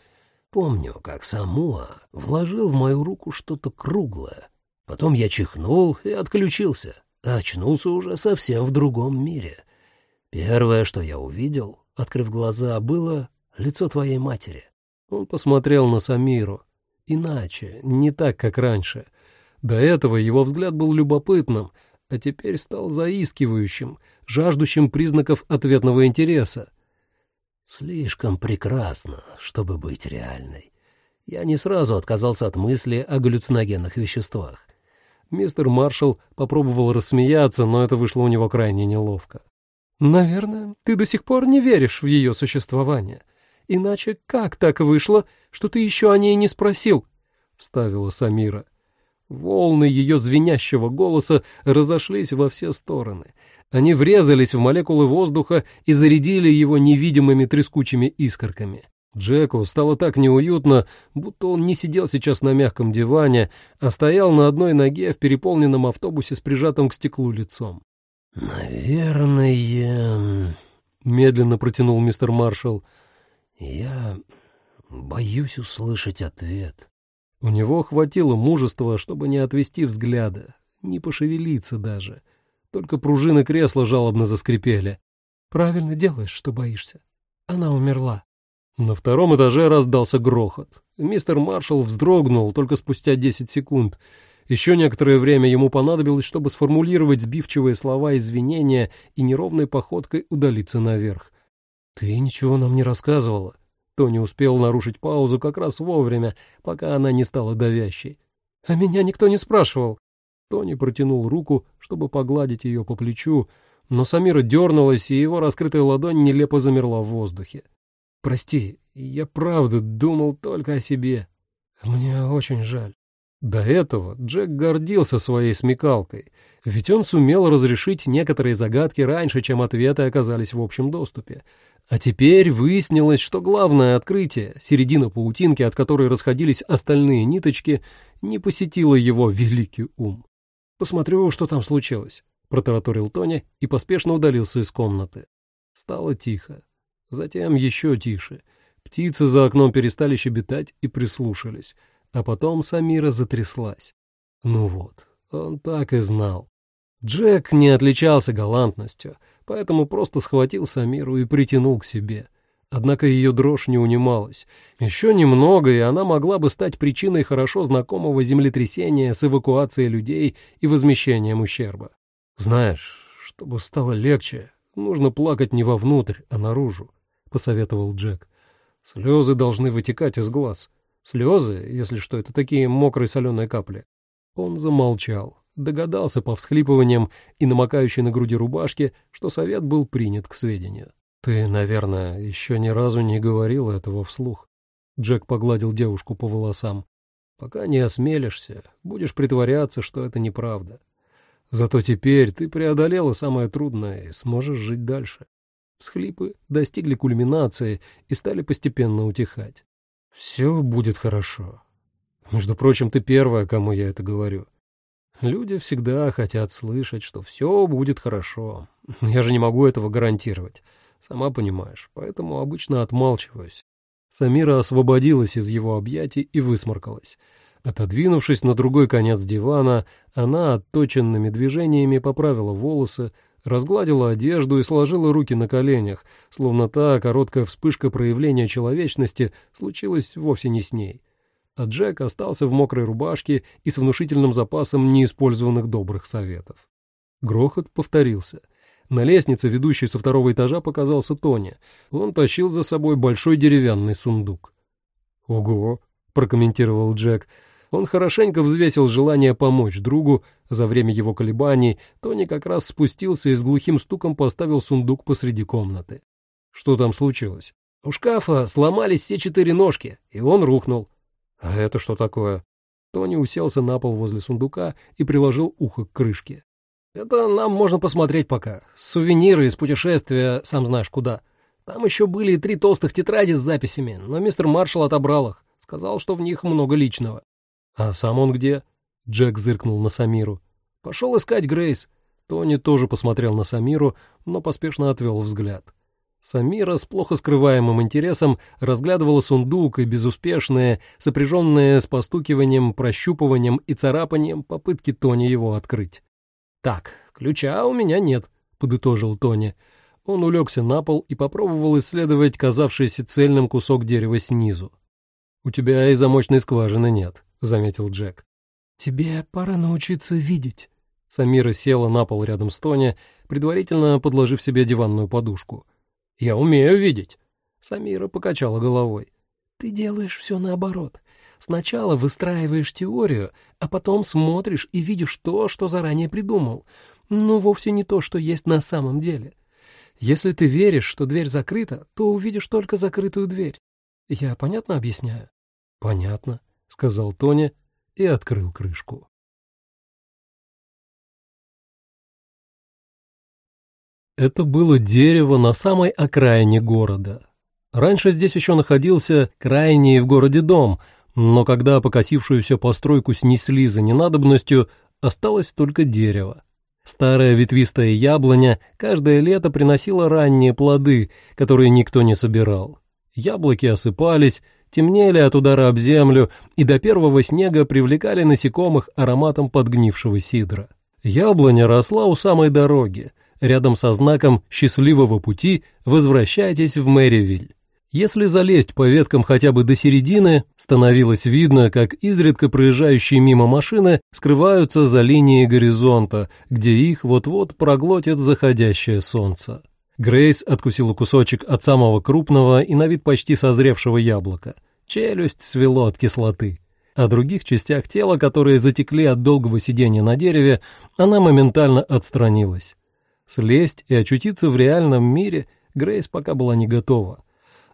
«Помню, как Самуа вложил в мою руку что-то круглое. Потом я чихнул и отключился очнулся уже совсем в другом мире. Первое, что я увидел, открыв глаза, было лицо твоей матери. Он посмотрел на Самиру. Иначе, не так, как раньше. До этого его взгляд был любопытным, а теперь стал заискивающим, жаждущим признаков ответного интереса. «Слишком прекрасно, чтобы быть реальной. Я не сразу отказался от мысли о галлюциногенных веществах. Мистер Маршалл попробовал рассмеяться, но это вышло у него крайне неловко. «Наверное, ты до сих пор не веришь в ее существование. Иначе как так вышло, что ты еще о ней не спросил?» — вставила Самира. Волны ее звенящего голоса разошлись во все стороны. Они врезались в молекулы воздуха и зарядили его невидимыми трескучими искорками. Джеку стало так неуютно, будто он не сидел сейчас на мягком диване, а стоял на одной ноге в переполненном автобусе с прижатым к стеклу лицом. «Наверное...» — медленно протянул мистер Маршалл. «Я боюсь услышать ответ». У него хватило мужества, чтобы не отвести взгляда, не пошевелиться даже. Только пружины кресла жалобно заскрипели. «Правильно делаешь, что боишься. Она умерла». На втором этаже раздался грохот. Мистер Маршалл вздрогнул только спустя десять секунд. Еще некоторое время ему понадобилось, чтобы сформулировать сбивчивые слова извинения и неровной походкой удалиться наверх. «Ты ничего нам не рассказывала». Тони успел нарушить паузу как раз вовремя, пока она не стала давящей. «А меня никто не спрашивал». Тони протянул руку, чтобы погладить ее по плечу, но Самира дернулась, и его раскрытая ладонь нелепо замерла в воздухе. Прости, я правда думал только о себе. Мне очень жаль. До этого Джек гордился своей смекалкой, ведь он сумел разрешить некоторые загадки раньше, чем ответы оказались в общем доступе. А теперь выяснилось, что главное открытие, середина паутинки, от которой расходились остальные ниточки, не посетило его великий ум. «Посмотрю, что там случилось», — протараторил Тони и поспешно удалился из комнаты. Стало тихо. Затем еще тише. Птицы за окном перестали щебетать и прислушались, а потом Самира затряслась. Ну вот, он так и знал. Джек не отличался галантностью, поэтому просто схватил Самиру и притянул к себе. Однако ее дрожь не унималась. Еще немного, и она могла бы стать причиной хорошо знакомого землетрясения с эвакуацией людей и возмещением ущерба. Знаешь, чтобы стало легче, нужно плакать не вовнутрь, а наружу посоветовал Джек. Слезы должны вытекать из глаз. Слезы, если что, это такие мокрые соленые капли. Он замолчал, догадался по всхлипываниям и намокающей на груди рубашке, что совет был принят к сведению. «Ты, наверное, еще ни разу не говорил этого вслух». Джек погладил девушку по волосам. «Пока не осмелишься, будешь притворяться, что это неправда. Зато теперь ты преодолела самое трудное и сможешь жить дальше. Всхлипы достигли кульминации и стали постепенно утихать. «Все будет хорошо. Между прочим, ты первая, кому я это говорю. Люди всегда хотят слышать, что все будет хорошо. Я же не могу этого гарантировать, сама понимаешь, поэтому обычно отмалчиваюсь». Самира освободилась из его объятий и высморкалась. Отодвинувшись на другой конец дивана, она отточенными движениями поправила волосы, разгладила одежду и сложила руки на коленях, словно та короткая вспышка проявления человечности случилась вовсе не с ней. А Джек остался в мокрой рубашке и с внушительным запасом неиспользованных добрых советов. Грохот повторился. На лестнице, ведущей со второго этажа, показался Тони. Он тащил за собой большой деревянный сундук. «Ого!» — прокомментировал Джек — он хорошенько взвесил желание помочь другу. За время его колебаний Тони как раз спустился и с глухим стуком поставил сундук посреди комнаты. Что там случилось? У шкафа сломались все четыре ножки, и он рухнул. А это что такое? Тони уселся на пол возле сундука и приложил ухо к крышке. Это нам можно посмотреть пока. Сувениры из путешествия, сам знаешь куда. Там еще были три толстых тетради с записями, но мистер Маршалл отобрал их. Сказал, что в них много личного. «А сам он где?» Джек зыркнул на Самиру. «Пошел искать Грейс». Тони тоже посмотрел на Самиру, но поспешно отвел взгляд. Самира с плохо скрываемым интересом разглядывала сундук и безуспешные, сопряженные с постукиванием, прощупыванием и царапанием попытки Тони его открыть. «Так, ключа у меня нет», — подытожил Тони. Он улегся на пол и попробовал исследовать казавшийся цельным кусок дерева снизу. «У тебя и замочной скважины нет», — заметил Джек. «Тебе пора научиться видеть». Самира села на пол рядом с Тони, предварительно подложив себе диванную подушку. «Я умею видеть». Самира покачала головой. «Ты делаешь все наоборот. Сначала выстраиваешь теорию, а потом смотришь и видишь то, что заранее придумал, но вовсе не то, что есть на самом деле. Если ты веришь, что дверь закрыта, то увидишь только закрытую дверь. Я понятно объясняю?» «Понятно», — сказал Тони и открыл крышку. Это было дерево на самой окраине города. Раньше здесь еще находился крайний в городе дом, но когда покосившуюся постройку снесли за ненадобностью, осталось только дерево. Старая ветвистая яблоня каждое лето приносила ранние плоды, которые никто не собирал. Яблоки осыпались, темнели от удара об землю и до первого снега привлекали насекомых ароматом подгнившего сидра. Яблоня росла у самой дороги, рядом со знаком «Счастливого пути возвращайтесь в Мэривиль». Если залезть по веткам хотя бы до середины, становилось видно, как изредка проезжающие мимо машины скрываются за линией горизонта, где их вот-вот проглотит заходящее солнце. Грейс откусила кусочек от самого крупного и на вид почти созревшего яблока. Челюсть свело от кислоты. О других частях тела, которые затекли от долгого сидения на дереве, она моментально отстранилась. Слезть и очутиться в реальном мире Грейс пока была не готова.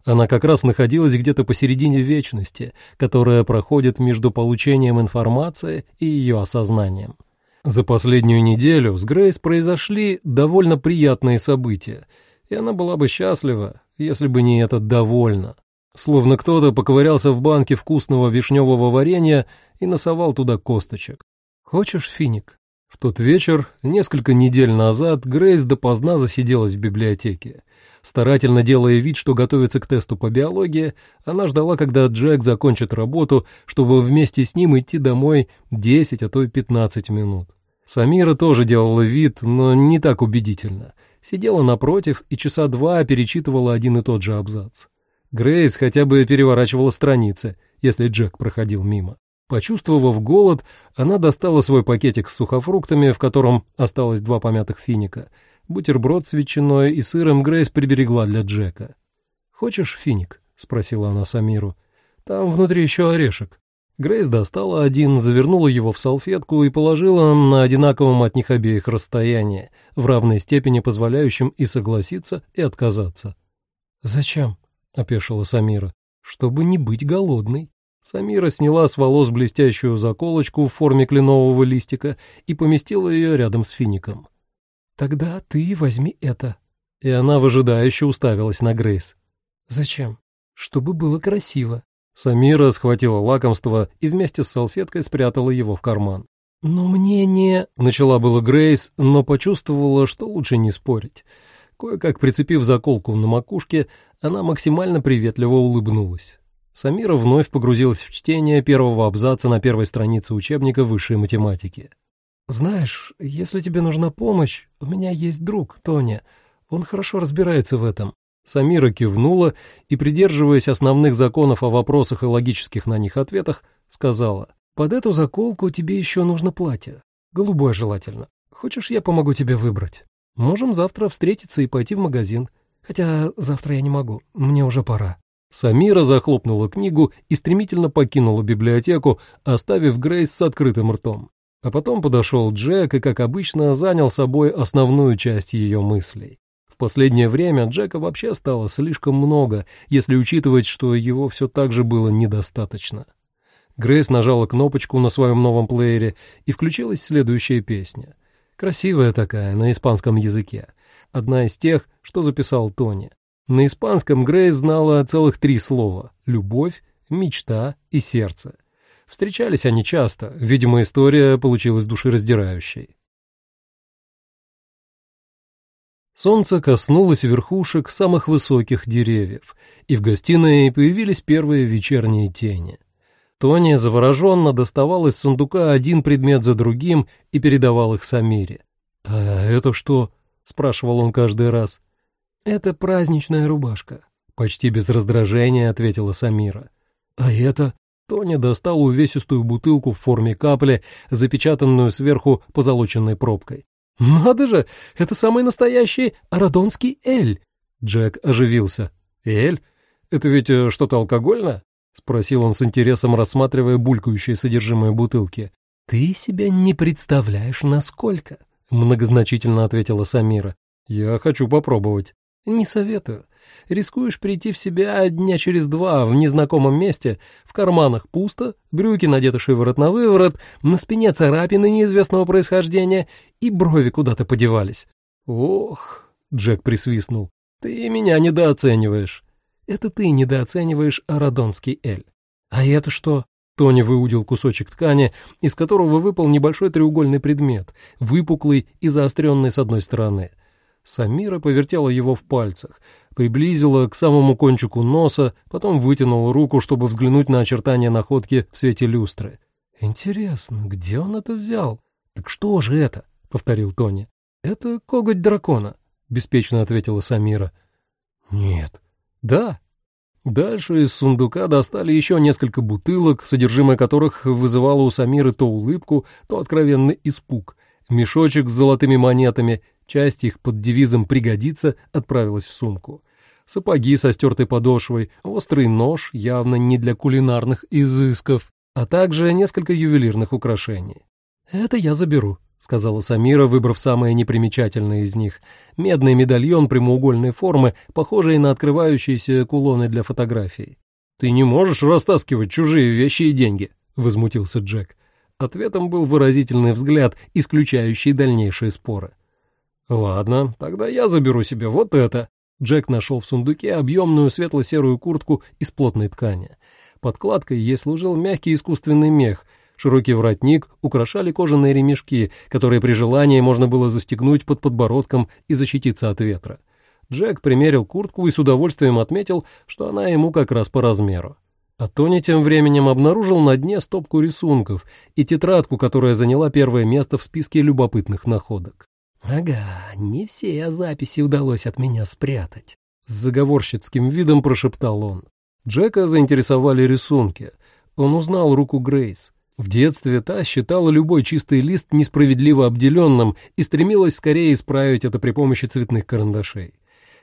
Она как раз находилась где-то посередине вечности, которая проходит между получением информации и ее осознанием. За последнюю неделю с Грейс произошли довольно приятные события, и она была бы счастлива, если бы не это «довольно». Словно кто-то поковырялся в банке вкусного вишневого варенья и носовал туда косточек. «Хочешь финик?» В тот вечер, несколько недель назад, Грейс допоздна засиделась в библиотеке. Старательно делая вид, что готовится к тесту по биологии, она ждала, когда Джек закончит работу, чтобы вместе с ним идти домой 10, а то и 15 минут. Самира тоже делала вид, но не так убедительно. Сидела напротив и часа два перечитывала один и тот же абзац. Грейс хотя бы переворачивала страницы, если Джек проходил мимо. Почувствовав голод, она достала свой пакетик с сухофруктами, в котором осталось два помятых финика, Бутерброд с ветчиной и сыром Грейс приберегла для Джека. «Хочешь финик?» — спросила она Самиру. «Там внутри еще орешек». Грейс достала один, завернула его в салфетку и положила на одинаковом от них обеих расстоянии, в равной степени позволяющем и согласиться, и отказаться. «Зачем?» — опешила Самира. «Чтобы не быть голодной». Самира сняла с волос блестящую заколочку в форме кленового листика и поместила ее рядом с фиником. «Тогда ты возьми это». И она выжидающе уставилась на Грейс. «Зачем?» «Чтобы было красиво». Самира схватила лакомство и вместе с салфеткой спрятала его в карман. «Но мне не...» — начала было Грейс, но почувствовала, что лучше не спорить. Кое-как прицепив заколку на макушке, она максимально приветливо улыбнулась. Самира вновь погрузилась в чтение первого абзаца на первой странице учебника высшей математики. «Знаешь, если тебе нужна помощь, у меня есть друг, Тоня. Он хорошо разбирается в этом». Самира кивнула и, придерживаясь основных законов о вопросах и логических на них ответах, сказала, «Под эту заколку тебе еще нужно платье. Голубое желательно. Хочешь, я помогу тебе выбрать? Можем завтра встретиться и пойти в магазин. Хотя завтра я не могу, мне уже пора». Самира захлопнула книгу и стремительно покинула библиотеку, оставив Грейс с открытым ртом. А потом подошел Джек и, как обычно, занял собой основную часть ее мыслей. В последнее время Джека вообще стало слишком много, если учитывать, что его все так же было недостаточно. Грейс нажала кнопочку на своем новом плеере, и включилась следующая песня. Красивая такая, на испанском языке. Одна из тех, что записал Тони. На испанском Грейс знала целых три слова — «любовь», «мечта» и «сердце». Встречались они часто, видимо, история получилась душераздирающей. Солнце коснулось верхушек самых высоких деревьев, и в гостиной появились первые вечерние тени. Тони завороженно доставал из сундука один предмет за другим и передавал их Самире. «А это что?» — спрашивал он каждый раз. «Это праздничная рубашка», — почти без раздражения ответила Самира. «А это?» Тони достал увесистую бутылку в форме капли, запечатанную сверху позолоченной пробкой. «Надо же! Это самый настоящий арадонский эль!» Джек оживился. «Эль? Это ведь э, что-то алкогольное?» — спросил он с интересом, рассматривая булькающее содержимое бутылки. «Ты себя не представляешь, насколько!» — многозначительно ответила Самира. «Я хочу попробовать». «Не советую. Рискуешь прийти в себя дня через два в незнакомом месте, в карманах пусто, брюки надеты шиворот на выворот, на спине царапины неизвестного происхождения и брови куда-то подевались». «Ох», — Джек присвистнул, — «ты меня недооцениваешь». Это ты недооцениваешь Арадонский Эль. А это что? Тони выудил кусочек ткани, из которого выпал небольшой треугольный предмет, выпуклый и заостренный с одной стороны. Самира повертела его в пальцах, приблизила к самому кончику носа, потом вытянула руку, чтобы взглянуть на очертания находки в свете люстры. «Интересно, где он это взял?» «Так что же это?» — повторил Тони. «Это коготь дракона», — беспечно ответила Самира. «Нет». «Да», Дальше из сундука достали еще несколько бутылок, содержимое которых вызывало у Самиры то улыбку, то откровенный испуг. Мешочек с золотыми монетами, часть их под девизом «пригодится» отправилась в сумку. Сапоги со стертой подошвой, острый нож, явно не для кулинарных изысков, а также несколько ювелирных украшений. «Это я заберу», — сказала Самира, выбрав самое непримечательное из них. Медный медальон прямоугольной формы, похожий на открывающиеся кулоны для фотографий. «Ты не можешь растаскивать чужие вещи и деньги», — возмутился Джек. Ответом был выразительный взгляд, исключающий дальнейшие споры. «Ладно, тогда я заберу себе вот это». Джек нашел в сундуке объемную светло-серую куртку из плотной ткани. Подкладкой ей служил мягкий искусственный мех — Широкий воротник украшали кожаные ремешки, которые при желании можно было застегнуть под подбородком и защититься от ветра. Джек примерил куртку и с удовольствием отметил, что она ему как раз по размеру. А Тони тем временем обнаружил на дне стопку рисунков и тетрадку, которая заняла первое место в списке любопытных находок. «Ага, не все записи удалось от меня спрятать», — с заговорщицким видом прошептал он. Джека заинтересовали рисунки. Он узнал руку Грейс. В детстве та считала любой чистый лист несправедливо обделенным и стремилась скорее исправить это при помощи цветных карандашей.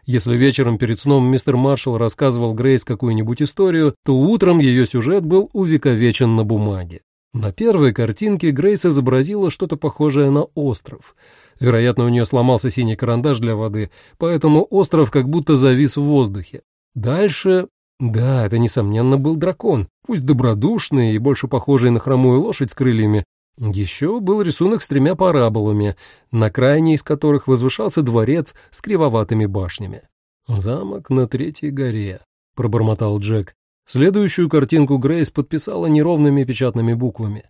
Если вечером перед сном мистер Маршалл рассказывал Грейс какую-нибудь историю, то утром ее сюжет был увековечен на бумаге. На первой картинке Грейс изобразила что-то похожее на остров. Вероятно, у нее сломался синий карандаш для воды, поэтому остров как будто завис в воздухе. Дальше да, это, несомненно, был дракон, пусть добродушный и больше похожий на хромую лошадь с крыльями. Еще был рисунок с тремя параболами, на крайней из которых возвышался дворец с кривоватыми башнями. «Замок на Третьей горе», — пробормотал Джек. Следующую картинку Грейс подписала неровными печатными буквами.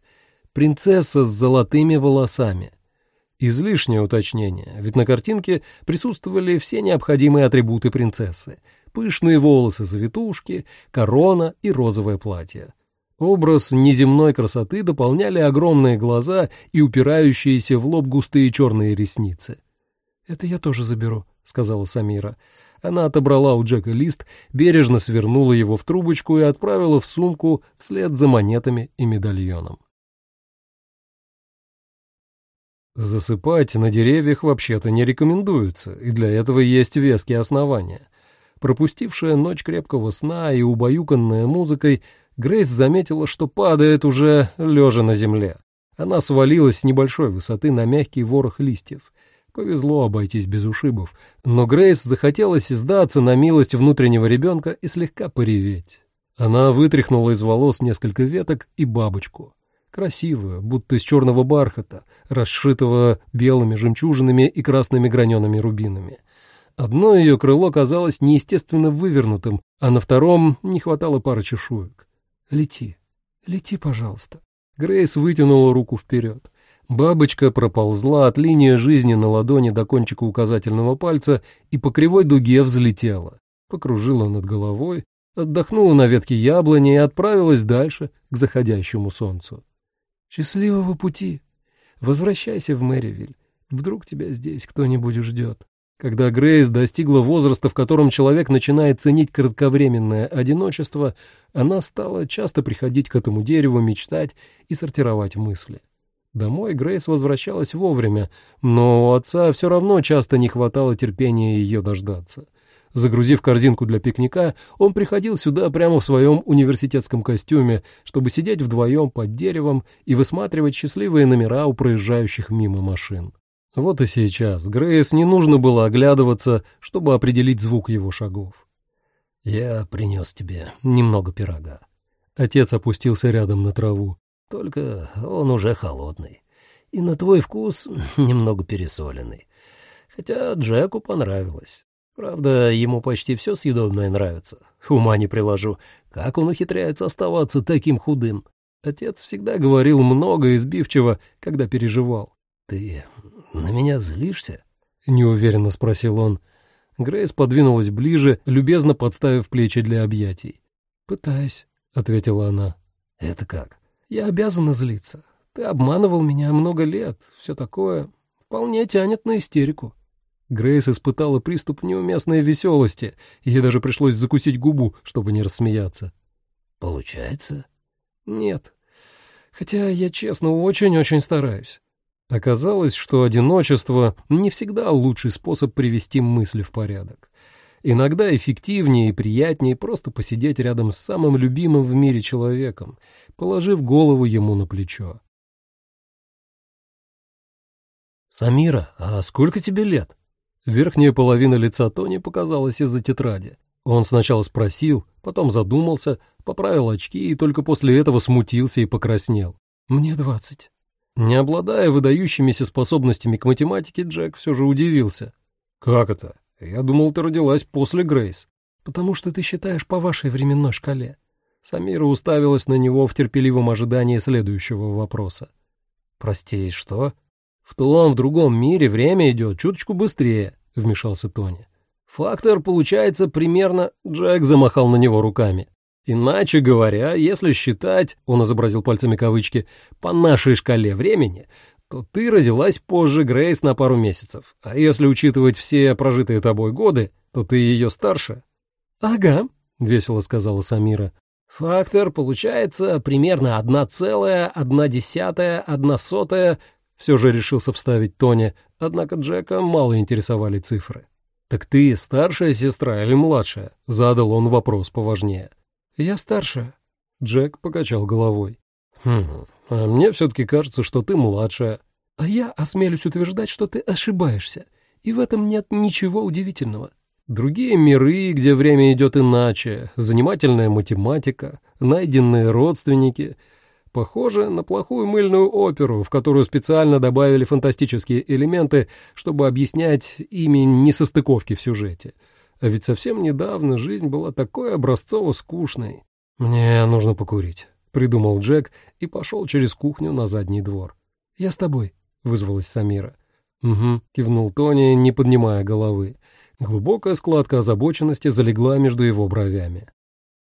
«Принцесса с золотыми волосами». Излишнее уточнение, ведь на картинке присутствовали все необходимые атрибуты принцессы пышные волосы-завитушки, корона и розовое платье. Образ неземной красоты дополняли огромные глаза и упирающиеся в лоб густые черные ресницы. «Это я тоже заберу», — сказала Самира. Она отобрала у Джека лист, бережно свернула его в трубочку и отправила в сумку вслед за монетами и медальоном. Засыпать на деревьях вообще-то не рекомендуется, и для этого есть веские основания. Пропустившая ночь крепкого сна и убаюканная музыкой, Грейс заметила, что падает уже лежа на земле. Она свалилась с небольшой высоты на мягкий ворох листьев. Повезло обойтись без ушибов, но Грейс захотелось сдаться на милость внутреннего ребенка и слегка пореветь. Она вытряхнула из волос несколько веток и бабочку. Красивую, будто из черного бархата, расшитого белыми жемчужинами и красными гранеными рубинами. Одно ее крыло казалось неестественно вывернутым, а на втором не хватало пары чешуек. «Лети, лети, пожалуйста». Грейс вытянула руку вперед. Бабочка проползла от линии жизни на ладони до кончика указательного пальца и по кривой дуге взлетела. Покружила над головой, отдохнула на ветке яблони и отправилась дальше, к заходящему солнцу. «Счастливого пути! Возвращайся в Мэривиль. Вдруг тебя здесь кто-нибудь ждет». Когда Грейс достигла возраста, в котором человек начинает ценить кратковременное одиночество, она стала часто приходить к этому дереву, мечтать и сортировать мысли. Домой Грейс возвращалась вовремя, но у отца все равно часто не хватало терпения ее дождаться. Загрузив корзинку для пикника, он приходил сюда прямо в своем университетском костюме, чтобы сидеть вдвоем под деревом и высматривать счастливые номера у проезжающих мимо машин. Вот и сейчас Грейс не нужно было оглядываться, чтобы определить звук его шагов. «Я принес тебе немного пирога». Отец опустился рядом на траву. «Только он уже холодный. И на твой вкус немного пересоленный. Хотя Джеку понравилось. Правда, ему почти все съедобное нравится. Ума не приложу. Как он ухитряется оставаться таким худым? Отец всегда говорил много избивчиво, когда переживал. «Ты на меня злишься?» — неуверенно спросил он. Грейс подвинулась ближе, любезно подставив плечи для объятий. «Пытаюсь», — ответила она. «Это как?» «Я обязана злиться. Ты обманывал меня много лет, все такое. Вполне тянет на истерику». Грейс испытала приступ неуместной веселости, ей даже пришлось закусить губу, чтобы не рассмеяться. «Получается?» «Нет. Хотя я, честно, очень-очень стараюсь». Оказалось, что одиночество не всегда лучший способ привести мысли в порядок. Иногда эффективнее и приятнее просто посидеть рядом с самым любимым в мире человеком, положив голову ему на плечо. «Самира, а сколько тебе лет?» Верхняя половина лица Тони показалась из-за тетради. Он сначала спросил, потом задумался, поправил очки и только после этого смутился и покраснел. «Мне двадцать». Не обладая выдающимися способностями к математике, Джек все же удивился. «Как это? Я думал, ты родилась после Грейс». «Потому что ты считаешь по вашей временной шкале». Самира уставилась на него в терпеливом ожидании следующего вопроса. «Прости, что?» «В том, в другом мире время идет чуточку быстрее», — вмешался Тони. «Фактор получается примерно...» — Джек замахал на него руками. «Иначе говоря, если считать, — он изобразил пальцами кавычки, — по нашей шкале времени, то ты родилась позже Грейс на пару месяцев, а если учитывать все прожитые тобой годы, то ты ее старше». «Ага», — весело сказала Самира. «Фактор получается примерно одна целая, одна десятая, одна сотая, все же решился вставить Тони, однако Джека мало интересовали цифры. «Так ты старшая сестра или младшая?» — задал он вопрос поважнее. «Я старшая». Джек покачал головой. «Хм, а мне все-таки кажется, что ты младшая». «А я осмелюсь утверждать, что ты ошибаешься, и в этом нет ничего удивительного». Другие миры, где время идет иначе, занимательная математика, найденные родственники — Похоже на плохую мыльную оперу, в которую специально добавили фантастические элементы, чтобы объяснять ими несостыковки в сюжете. А ведь совсем недавно жизнь была такой образцово скучной. «Мне нужно покурить», — придумал Джек и пошел через кухню на задний двор. «Я с тобой», — вызвалась Самира. «Угу», — кивнул Тони, не поднимая головы. Глубокая складка озабоченности залегла между его бровями.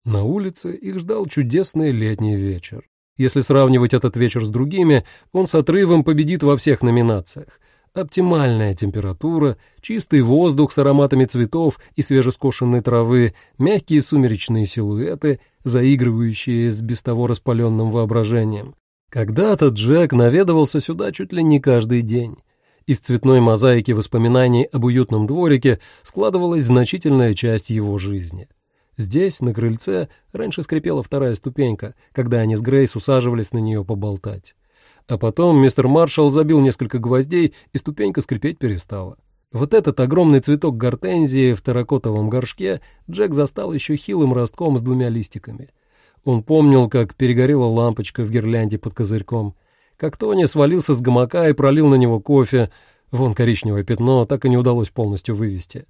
На улице их ждал чудесный летний вечер. Если сравнивать этот вечер с другими, он с отрывом победит во всех номинациях. Оптимальная температура, чистый воздух с ароматами цветов и свежескошенной травы, мягкие сумеречные силуэты, заигрывающие с без того распаленным воображением. Когда-то Джек наведывался сюда чуть ли не каждый день. Из цветной мозаики воспоминаний об уютном дворике складывалась значительная часть его жизни. Здесь, на крыльце, раньше скрипела вторая ступенька, когда они с Грейс усаживались на нее поболтать. А потом мистер Маршалл забил несколько гвоздей, и ступенька скрипеть перестала. Вот этот огромный цветок гортензии в терракотовом горшке Джек застал еще хилым ростком с двумя листиками. Он помнил, как перегорела лампочка в гирлянде под козырьком, как Тони свалился с гамака и пролил на него кофе, вон коричневое пятно так и не удалось полностью вывести.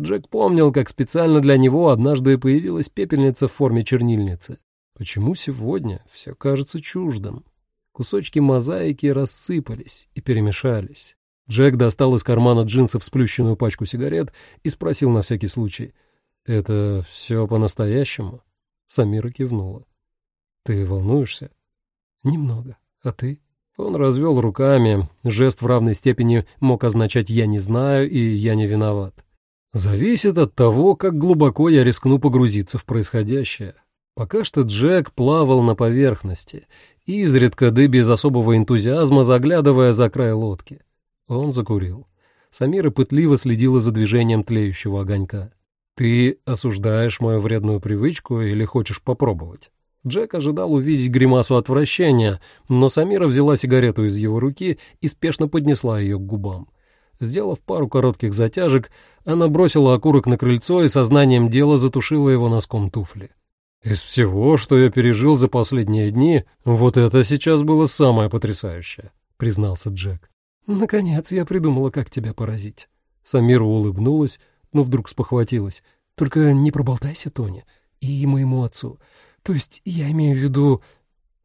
Джек помнил, как специально для него однажды появилась пепельница в форме чернильницы. Почему сегодня все кажется чуждым? Кусочки мозаики рассыпались и перемешались. Джек достал из кармана джинсов сплющенную пачку сигарет и спросил на всякий случай. «Это все по-настоящему?» Самира кивнула. «Ты волнуешься?» «Немного. А ты?» Он развел руками. Жест в равной степени мог означать «я не знаю» и «я не виноват». Зависит от того, как глубоко я рискну погрузиться в происходящее. Пока что Джек плавал на поверхности, изредка, да без особого энтузиазма, заглядывая за край лодки. Он закурил. Самира пытливо следила за движением тлеющего огонька. «Ты осуждаешь мою вредную привычку или хочешь попробовать?» Джек ожидал увидеть гримасу отвращения, но Самира взяла сигарету из его руки и спешно поднесла ее к губам. Сделав пару коротких затяжек, она бросила окурок на крыльцо и сознанием дела затушила его носком туфли. «Из всего, что я пережил за последние дни, вот это сейчас было самое потрясающее», — признался Джек. «Наконец я придумала, как тебя поразить». Самира улыбнулась, но вдруг спохватилась. «Только не проболтайся, Тони, и моему отцу. То есть я имею в виду...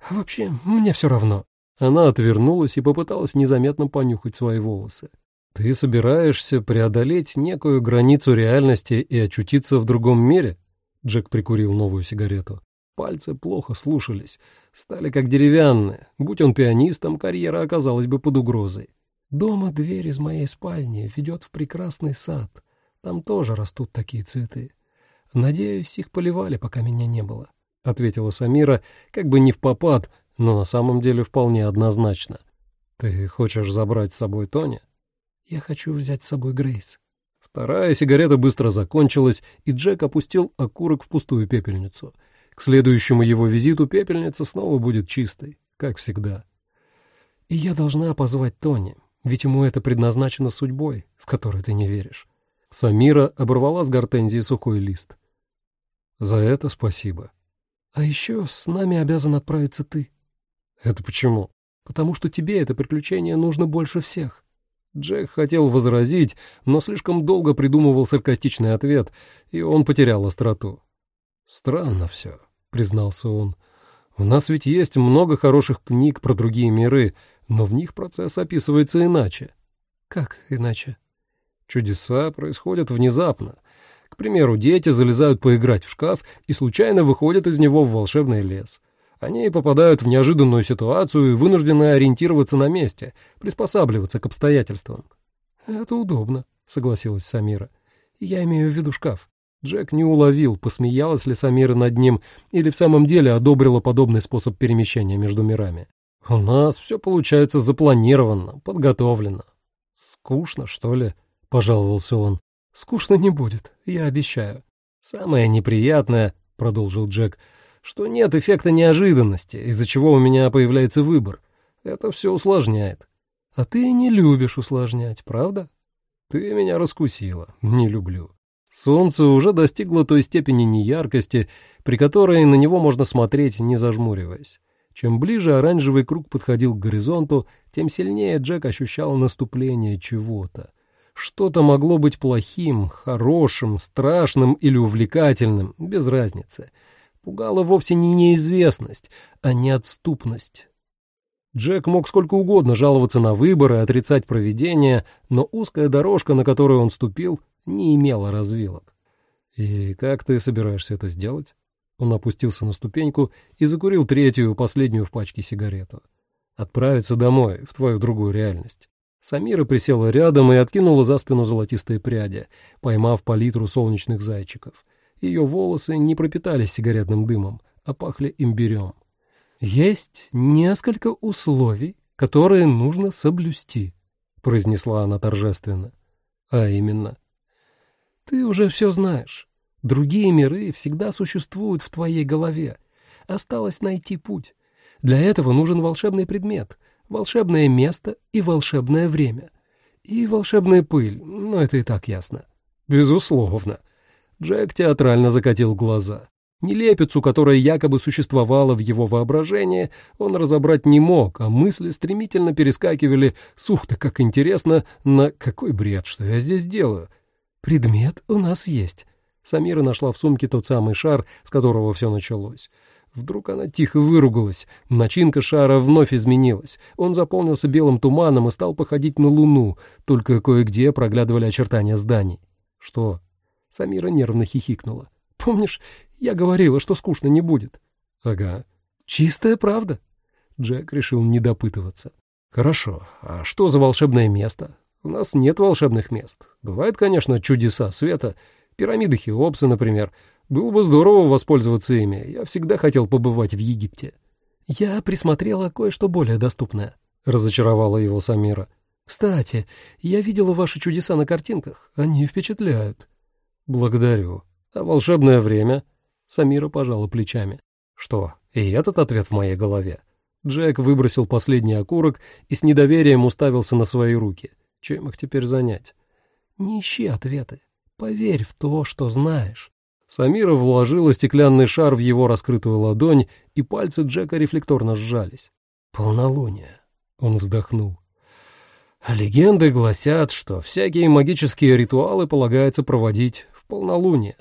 А вообще, мне все равно». Она отвернулась и попыталась незаметно понюхать свои волосы. «Ты собираешься преодолеть некую границу реальности и очутиться в другом мире?» Джек прикурил новую сигарету. Пальцы плохо слушались, стали как деревянные. Будь он пианистом, карьера оказалась бы под угрозой. «Дома дверь из моей спальни ведет в прекрасный сад. Там тоже растут такие цветы. Надеюсь, их поливали, пока меня не было», — ответила Самира, как бы не в попад, но на самом деле вполне однозначно. «Ты хочешь забрать с собой Тони?» «Я хочу взять с собой Грейс». Вторая сигарета быстро закончилась, и Джек опустил окурок в пустую пепельницу. К следующему его визиту пепельница снова будет чистой, как всегда. «И я должна позвать Тони, ведь ему это предназначено судьбой, в которую ты не веришь». Самира оборвала с гортензии сухой лист. «За это спасибо». «А еще с нами обязан отправиться ты». «Это почему?» «Потому что тебе это приключение нужно больше всех». Джек хотел возразить, но слишком долго придумывал саркастичный ответ, и он потерял остроту. «Странно все», — признался он. «У нас ведь есть много хороших книг про другие миры, но в них процесс описывается иначе». «Как иначе?» «Чудеса происходят внезапно. К примеру, дети залезают поиграть в шкаф и случайно выходят из него в волшебный лес». Они попадают в неожиданную ситуацию и вынуждены ориентироваться на месте, приспосабливаться к обстоятельствам. «Это удобно», — согласилась Самира. «Я имею в виду шкаф». Джек не уловил, посмеялась ли Самира над ним или в самом деле одобрила подобный способ перемещения между мирами. «У нас все получается запланировано, подготовлено». «Скучно, что ли?» — пожаловался он. «Скучно не будет, я обещаю». «Самое неприятное», — продолжил Джек, — что нет эффекта неожиданности, из-за чего у меня появляется выбор. Это все усложняет. А ты не любишь усложнять, правда? Ты меня раскусила. Не люблю. Солнце уже достигло той степени неяркости, при которой на него можно смотреть, не зажмуриваясь. Чем ближе оранжевый круг подходил к горизонту, тем сильнее Джек ощущал наступление чего-то. Что-то могло быть плохим, хорошим, страшным или увлекательным, без разницы — Пугала вовсе не неизвестность, а неотступность. Джек мог сколько угодно жаловаться на выборы, отрицать проведение, но узкая дорожка, на которую он ступил, не имела развилок. «И как ты собираешься это сделать?» Он опустился на ступеньку и закурил третью, последнюю в пачке сигарету. «Отправиться домой, в твою другую реальность». Самира присела рядом и откинула за спину золотистые пряди, поймав палитру солнечных зайчиков. Ее волосы не пропитались сигаретным дымом, а пахли имбирем. «Есть несколько условий, которые нужно соблюсти», — произнесла она торжественно. «А именно?» «Ты уже все знаешь. Другие миры всегда существуют в твоей голове. Осталось найти путь. Для этого нужен волшебный предмет, волшебное место и волшебное время. И волшебная пыль, но это и так ясно». «Безусловно», Джек театрально закатил глаза. Нелепицу, которая якобы существовала в его воображении, он разобрать не мог, а мысли стремительно перескакивали «Сух-то, как интересно!» на «Какой бред, что я здесь делаю?» «Предмет у нас есть». Самира нашла в сумке тот самый шар, с которого все началось. Вдруг она тихо выругалась. Начинка шара вновь изменилась. Он заполнился белым туманом и стал походить на луну, только кое-где проглядывали очертания зданий. «Что?» Самира нервно хихикнула. «Помнишь, я говорила, что скучно не будет?» «Ага». «Чистая правда?» Джек решил не допытываться. «Хорошо. А что за волшебное место? У нас нет волшебных мест. Бывают, конечно, чудеса света. Пирамиды Хеопса, например. Было бы здорово воспользоваться ими. Я всегда хотел побывать в Египте». «Я присмотрела кое-что более доступное», — разочаровала его Самира. «Кстати, я видела ваши чудеса на картинках. Они впечатляют». «Благодарю. А волшебное время?» Самира пожала плечами. «Что, и этот ответ в моей голове?» Джек выбросил последний окурок и с недоверием уставился на свои руки. Чем их теперь занять? «Не ищи ответы. Поверь в то, что знаешь». Самира вложила стеклянный шар в его раскрытую ладонь, и пальцы Джека рефлекторно сжались. «Полнолуние», — он вздохнул. Легенды гласят, что всякие магические ритуалы полагается проводить полнолуние.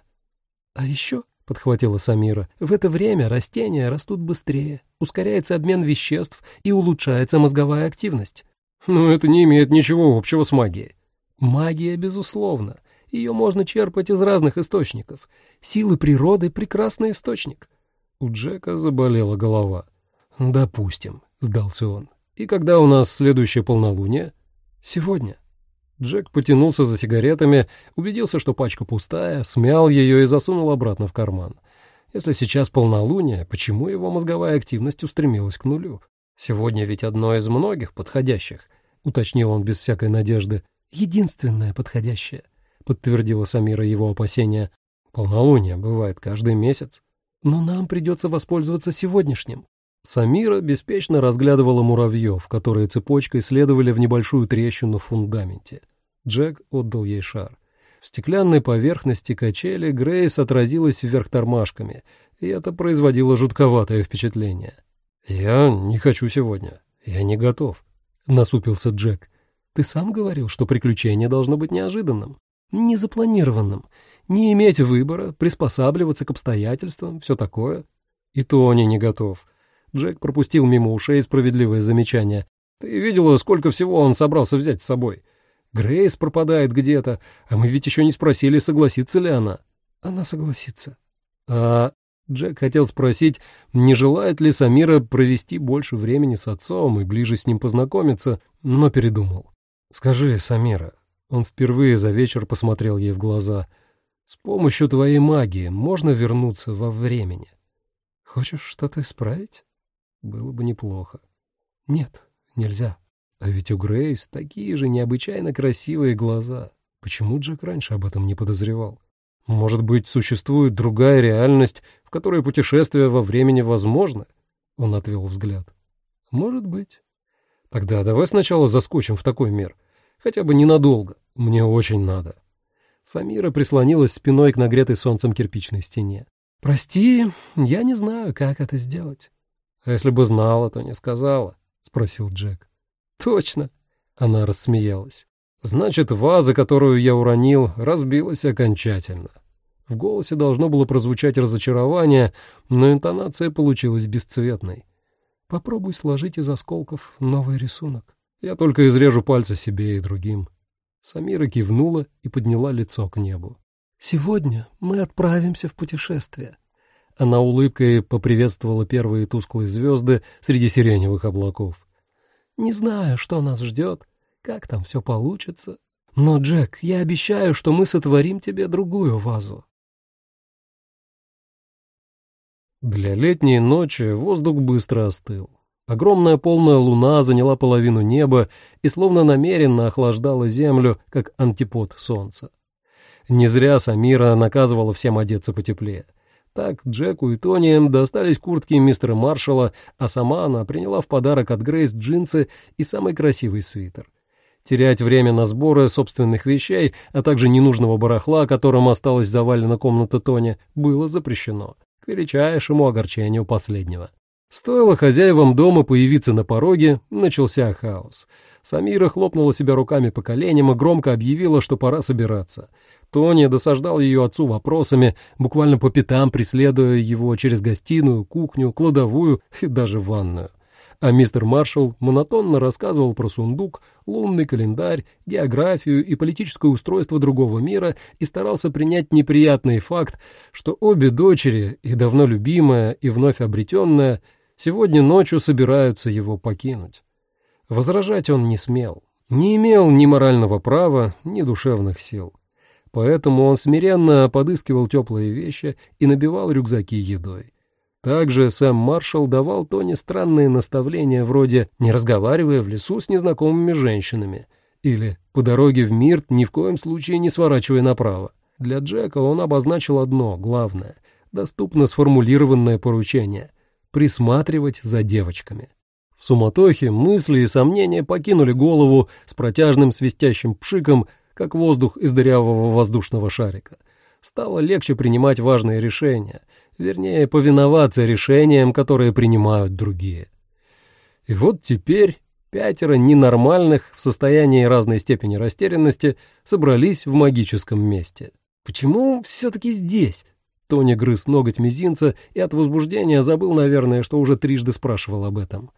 А еще, — подхватила Самира, — в это время растения растут быстрее, ускоряется обмен веществ и улучшается мозговая активность. Но это не имеет ничего общего с магией. Магия, безусловно. Ее можно черпать из разных источников. Силы природы — прекрасный источник. У Джека заболела голова. «Допустим», — сдался он. «И когда у нас следующее полнолуние?» «Сегодня». Джек потянулся за сигаретами, убедился, что пачка пустая, смял ее и засунул обратно в карман. Если сейчас полнолуние, почему его мозговая активность устремилась к нулю? Сегодня ведь одно из многих подходящих, — уточнил он без всякой надежды. «Единственное подходящее», — подтвердила Самира его опасения. «Полнолуние бывает каждый месяц». «Но нам придется воспользоваться сегодняшним». Самира беспечно разглядывала муравьев, которые цепочкой следовали в небольшую трещину в фундаменте. Джек отдал ей шар. В стеклянной поверхности качели Грейс отразилась вверх тормашками, и это производило жутковатое впечатление. «Я не хочу сегодня. Я не готов», — насупился Джек. «Ты сам говорил, что приключение должно быть неожиданным, незапланированным, не иметь выбора, приспосабливаться к обстоятельствам, все такое». «И Тони не готов», Джек пропустил мимо ушей справедливое замечание. «Ты видела, сколько всего он собрался взять с собой? Грейс пропадает где-то, а мы ведь еще не спросили, согласится ли она». «Она согласится». «А...» Джек хотел спросить, не желает ли Самира провести больше времени с отцом и ближе с ним познакомиться, но передумал. «Скажи, Самира...» Он впервые за вечер посмотрел ей в глаза. «С помощью твоей магии можно вернуться во времени?» «Хочешь что-то исправить?» Было бы неплохо. Нет, нельзя. А ведь у Грейс такие же необычайно красивые глаза. Почему Джек раньше об этом не подозревал? Может быть, существует другая реальность, в которой путешествие во времени возможно? Он отвел взгляд. Может быть. Тогда давай сначала заскочим в такой мир. Хотя бы ненадолго. Мне очень надо. Самира прислонилась спиной к нагретой солнцем кирпичной стене. «Прости, я не знаю, как это сделать. «А если бы знала, то не сказала», — спросил Джек. «Точно», — она рассмеялась. «Значит, ваза, которую я уронил, разбилась окончательно». В голосе должно было прозвучать разочарование, но интонация получилась бесцветной. «Попробуй сложить из осколков новый рисунок. Я только изрежу пальцы себе и другим». Самира кивнула и подняла лицо к небу. «Сегодня мы отправимся в путешествие. Она улыбкой поприветствовала первые тусклые звезды среди сиреневых облаков. «Не знаю, что нас ждет, как там все получится. Но, Джек, я обещаю, что мы сотворим тебе другую вазу». Для летней ночи воздух быстро остыл. Огромная полная луна заняла половину неба и словно намеренно охлаждала землю, как антипод солнца. Не зря Самира наказывала всем одеться потеплее. Так Джеку и Тони достались куртки мистера Маршалла, а сама она приняла в подарок от Грейс джинсы и самый красивый свитер. Терять время на сборы собственных вещей, а также ненужного барахла, которым осталась завалена комната Тони, было запрещено, к величайшему огорчению последнего. Стоило хозяевам дома появиться на пороге, начался хаос. Самира хлопнула себя руками по коленям и громко объявила, что пора собираться. Тони досаждал ее отцу вопросами, буквально по пятам преследуя его через гостиную, кухню, кладовую и даже ванную. А мистер Маршалл монотонно рассказывал про сундук, лунный календарь, географию и политическое устройство другого мира и старался принять неприятный факт, что обе дочери, и давно любимая, и вновь обретенная, сегодня ночью собираются его покинуть. Возражать он не смел, не имел ни морального права, ни душевных сил. Поэтому он смиренно подыскивал теплые вещи и набивал рюкзаки едой. Также Сэм Маршалл давал Тони странные наставления вроде «не разговаривая в лесу с незнакомыми женщинами» или «по дороге в мир ни в коем случае не сворачивая направо». Для Джека он обозначил одно, главное, доступно сформулированное поручение — присматривать за девочками. В суматохе мысли и сомнения покинули голову с протяжным свистящим пшиком, как воздух из дырявого воздушного шарика. Стало легче принимать важные решения, вернее, повиноваться решениям, которые принимают другие. И вот теперь Пятеро ненормальных в состоянии разной степени растерянности собрались в магическом месте. «Почему все-таки здесь?» Тони грыз ноготь мизинца и от возбуждения забыл, наверное, что уже трижды спрашивал об этом.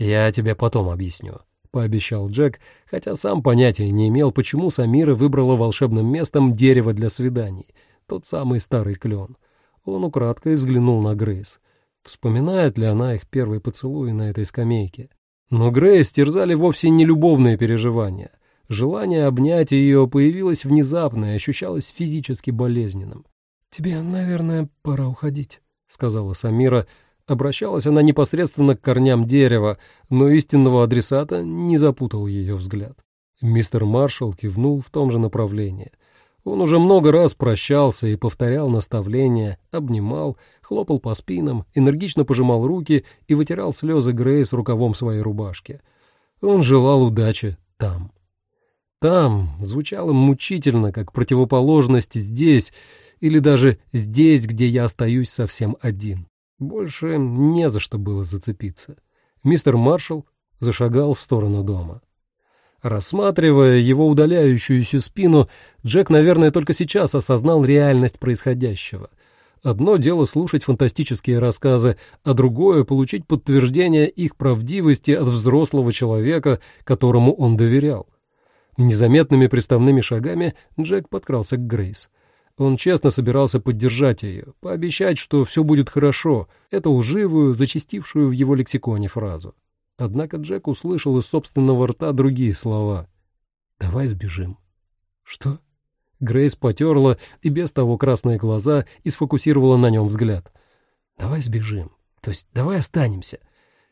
«Я тебе потом объясню», — пообещал Джек, хотя сам понятия не имел, почему Самира выбрала волшебным местом дерево для свиданий, тот самый старый клен. Он украдкой взглянул на Грейс. Вспоминает ли она их первый поцелуй на этой скамейке? Но Грейс терзали вовсе не любовные переживания. Желание обнять ее появилось внезапно и ощущалось физически болезненным. «Тебе, наверное, пора уходить», — сказала Самира. Обращалась она непосредственно к корням дерева, но истинного адресата не запутал ее взгляд. Мистер Маршалл кивнул в том же направлении. Он уже много раз прощался и повторял наставления, обнимал, хлопал по спинам, энергично пожимал руки и вытирал слезы Грейс рукавом своей рубашки. Он желал удачи там. Там звучало мучительно, как противоположность здесь, или даже здесь, где я остаюсь совсем один. Больше не за что было зацепиться. Мистер Маршалл зашагал в сторону дома. Рассматривая его удаляющуюся спину, Джек, наверное, только сейчас осознал реальность происходящего. Одно дело слушать фантастические рассказы, а другое — получить подтверждение их правдивости от взрослого человека, которому он доверял. Незаметными приставными шагами Джек подкрался к Грейс. Он честно собирался поддержать ее, пообещать, что все будет хорошо, эту лживую, зачастившую в его лексиконе фразу. Однако Джек услышал из собственного рта другие слова. «Давай сбежим». «Что?» Грейс потерла и без того красные глаза и сфокусировала на нем взгляд. «Давай сбежим. То есть давай останемся».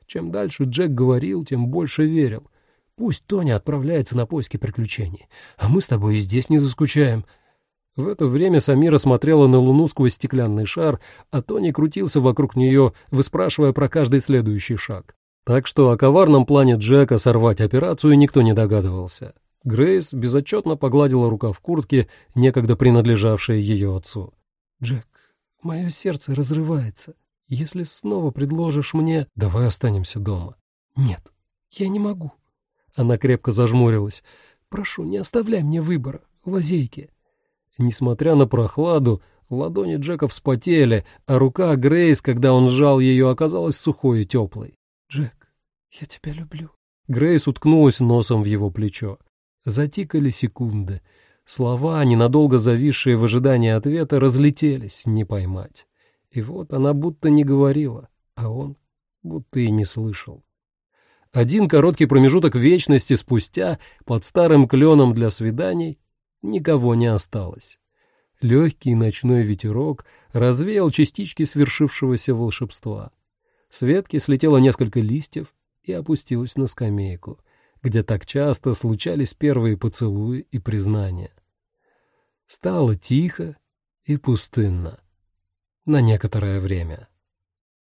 Чем дальше Джек говорил, тем больше верил. Пусть Тоня отправляется на поиски приключений, а мы с тобой и здесь не заскучаем. В это время Самира смотрела на Луну сквозь стеклянный шар, а Тони крутился вокруг нее, выспрашивая про каждый следующий шаг. Так что о коварном плане Джека сорвать операцию никто не догадывался. Грейс безотчетно погладила рука в куртке, некогда принадлежавшей ее отцу. «Джек, мое сердце разрывается. Если снова предложишь мне...» «Давай останемся дома». «Нет, я не могу». Она крепко зажмурилась. «Прошу, не оставляй мне выбора, лазейки». Несмотря на прохладу, ладони Джека вспотели, а рука Грейс, когда он сжал ее, оказалась сухой и теплой. «Джек, я тебя люблю». Грейс уткнулась носом в его плечо. Затикали секунды. Слова, ненадолго зависшие в ожидании ответа, разлетелись, не поймать. И вот она будто не говорила, а он будто и не слышал. Один короткий промежуток вечности спустя, под старым кленом для свиданий, никого не осталось. Легкий ночной ветерок развеял частички свершившегося волшебства. С ветки слетело несколько листьев, и опустилась на скамейку, где так часто случались первые поцелуи и признания. Стало тихо и пустынно на некоторое время.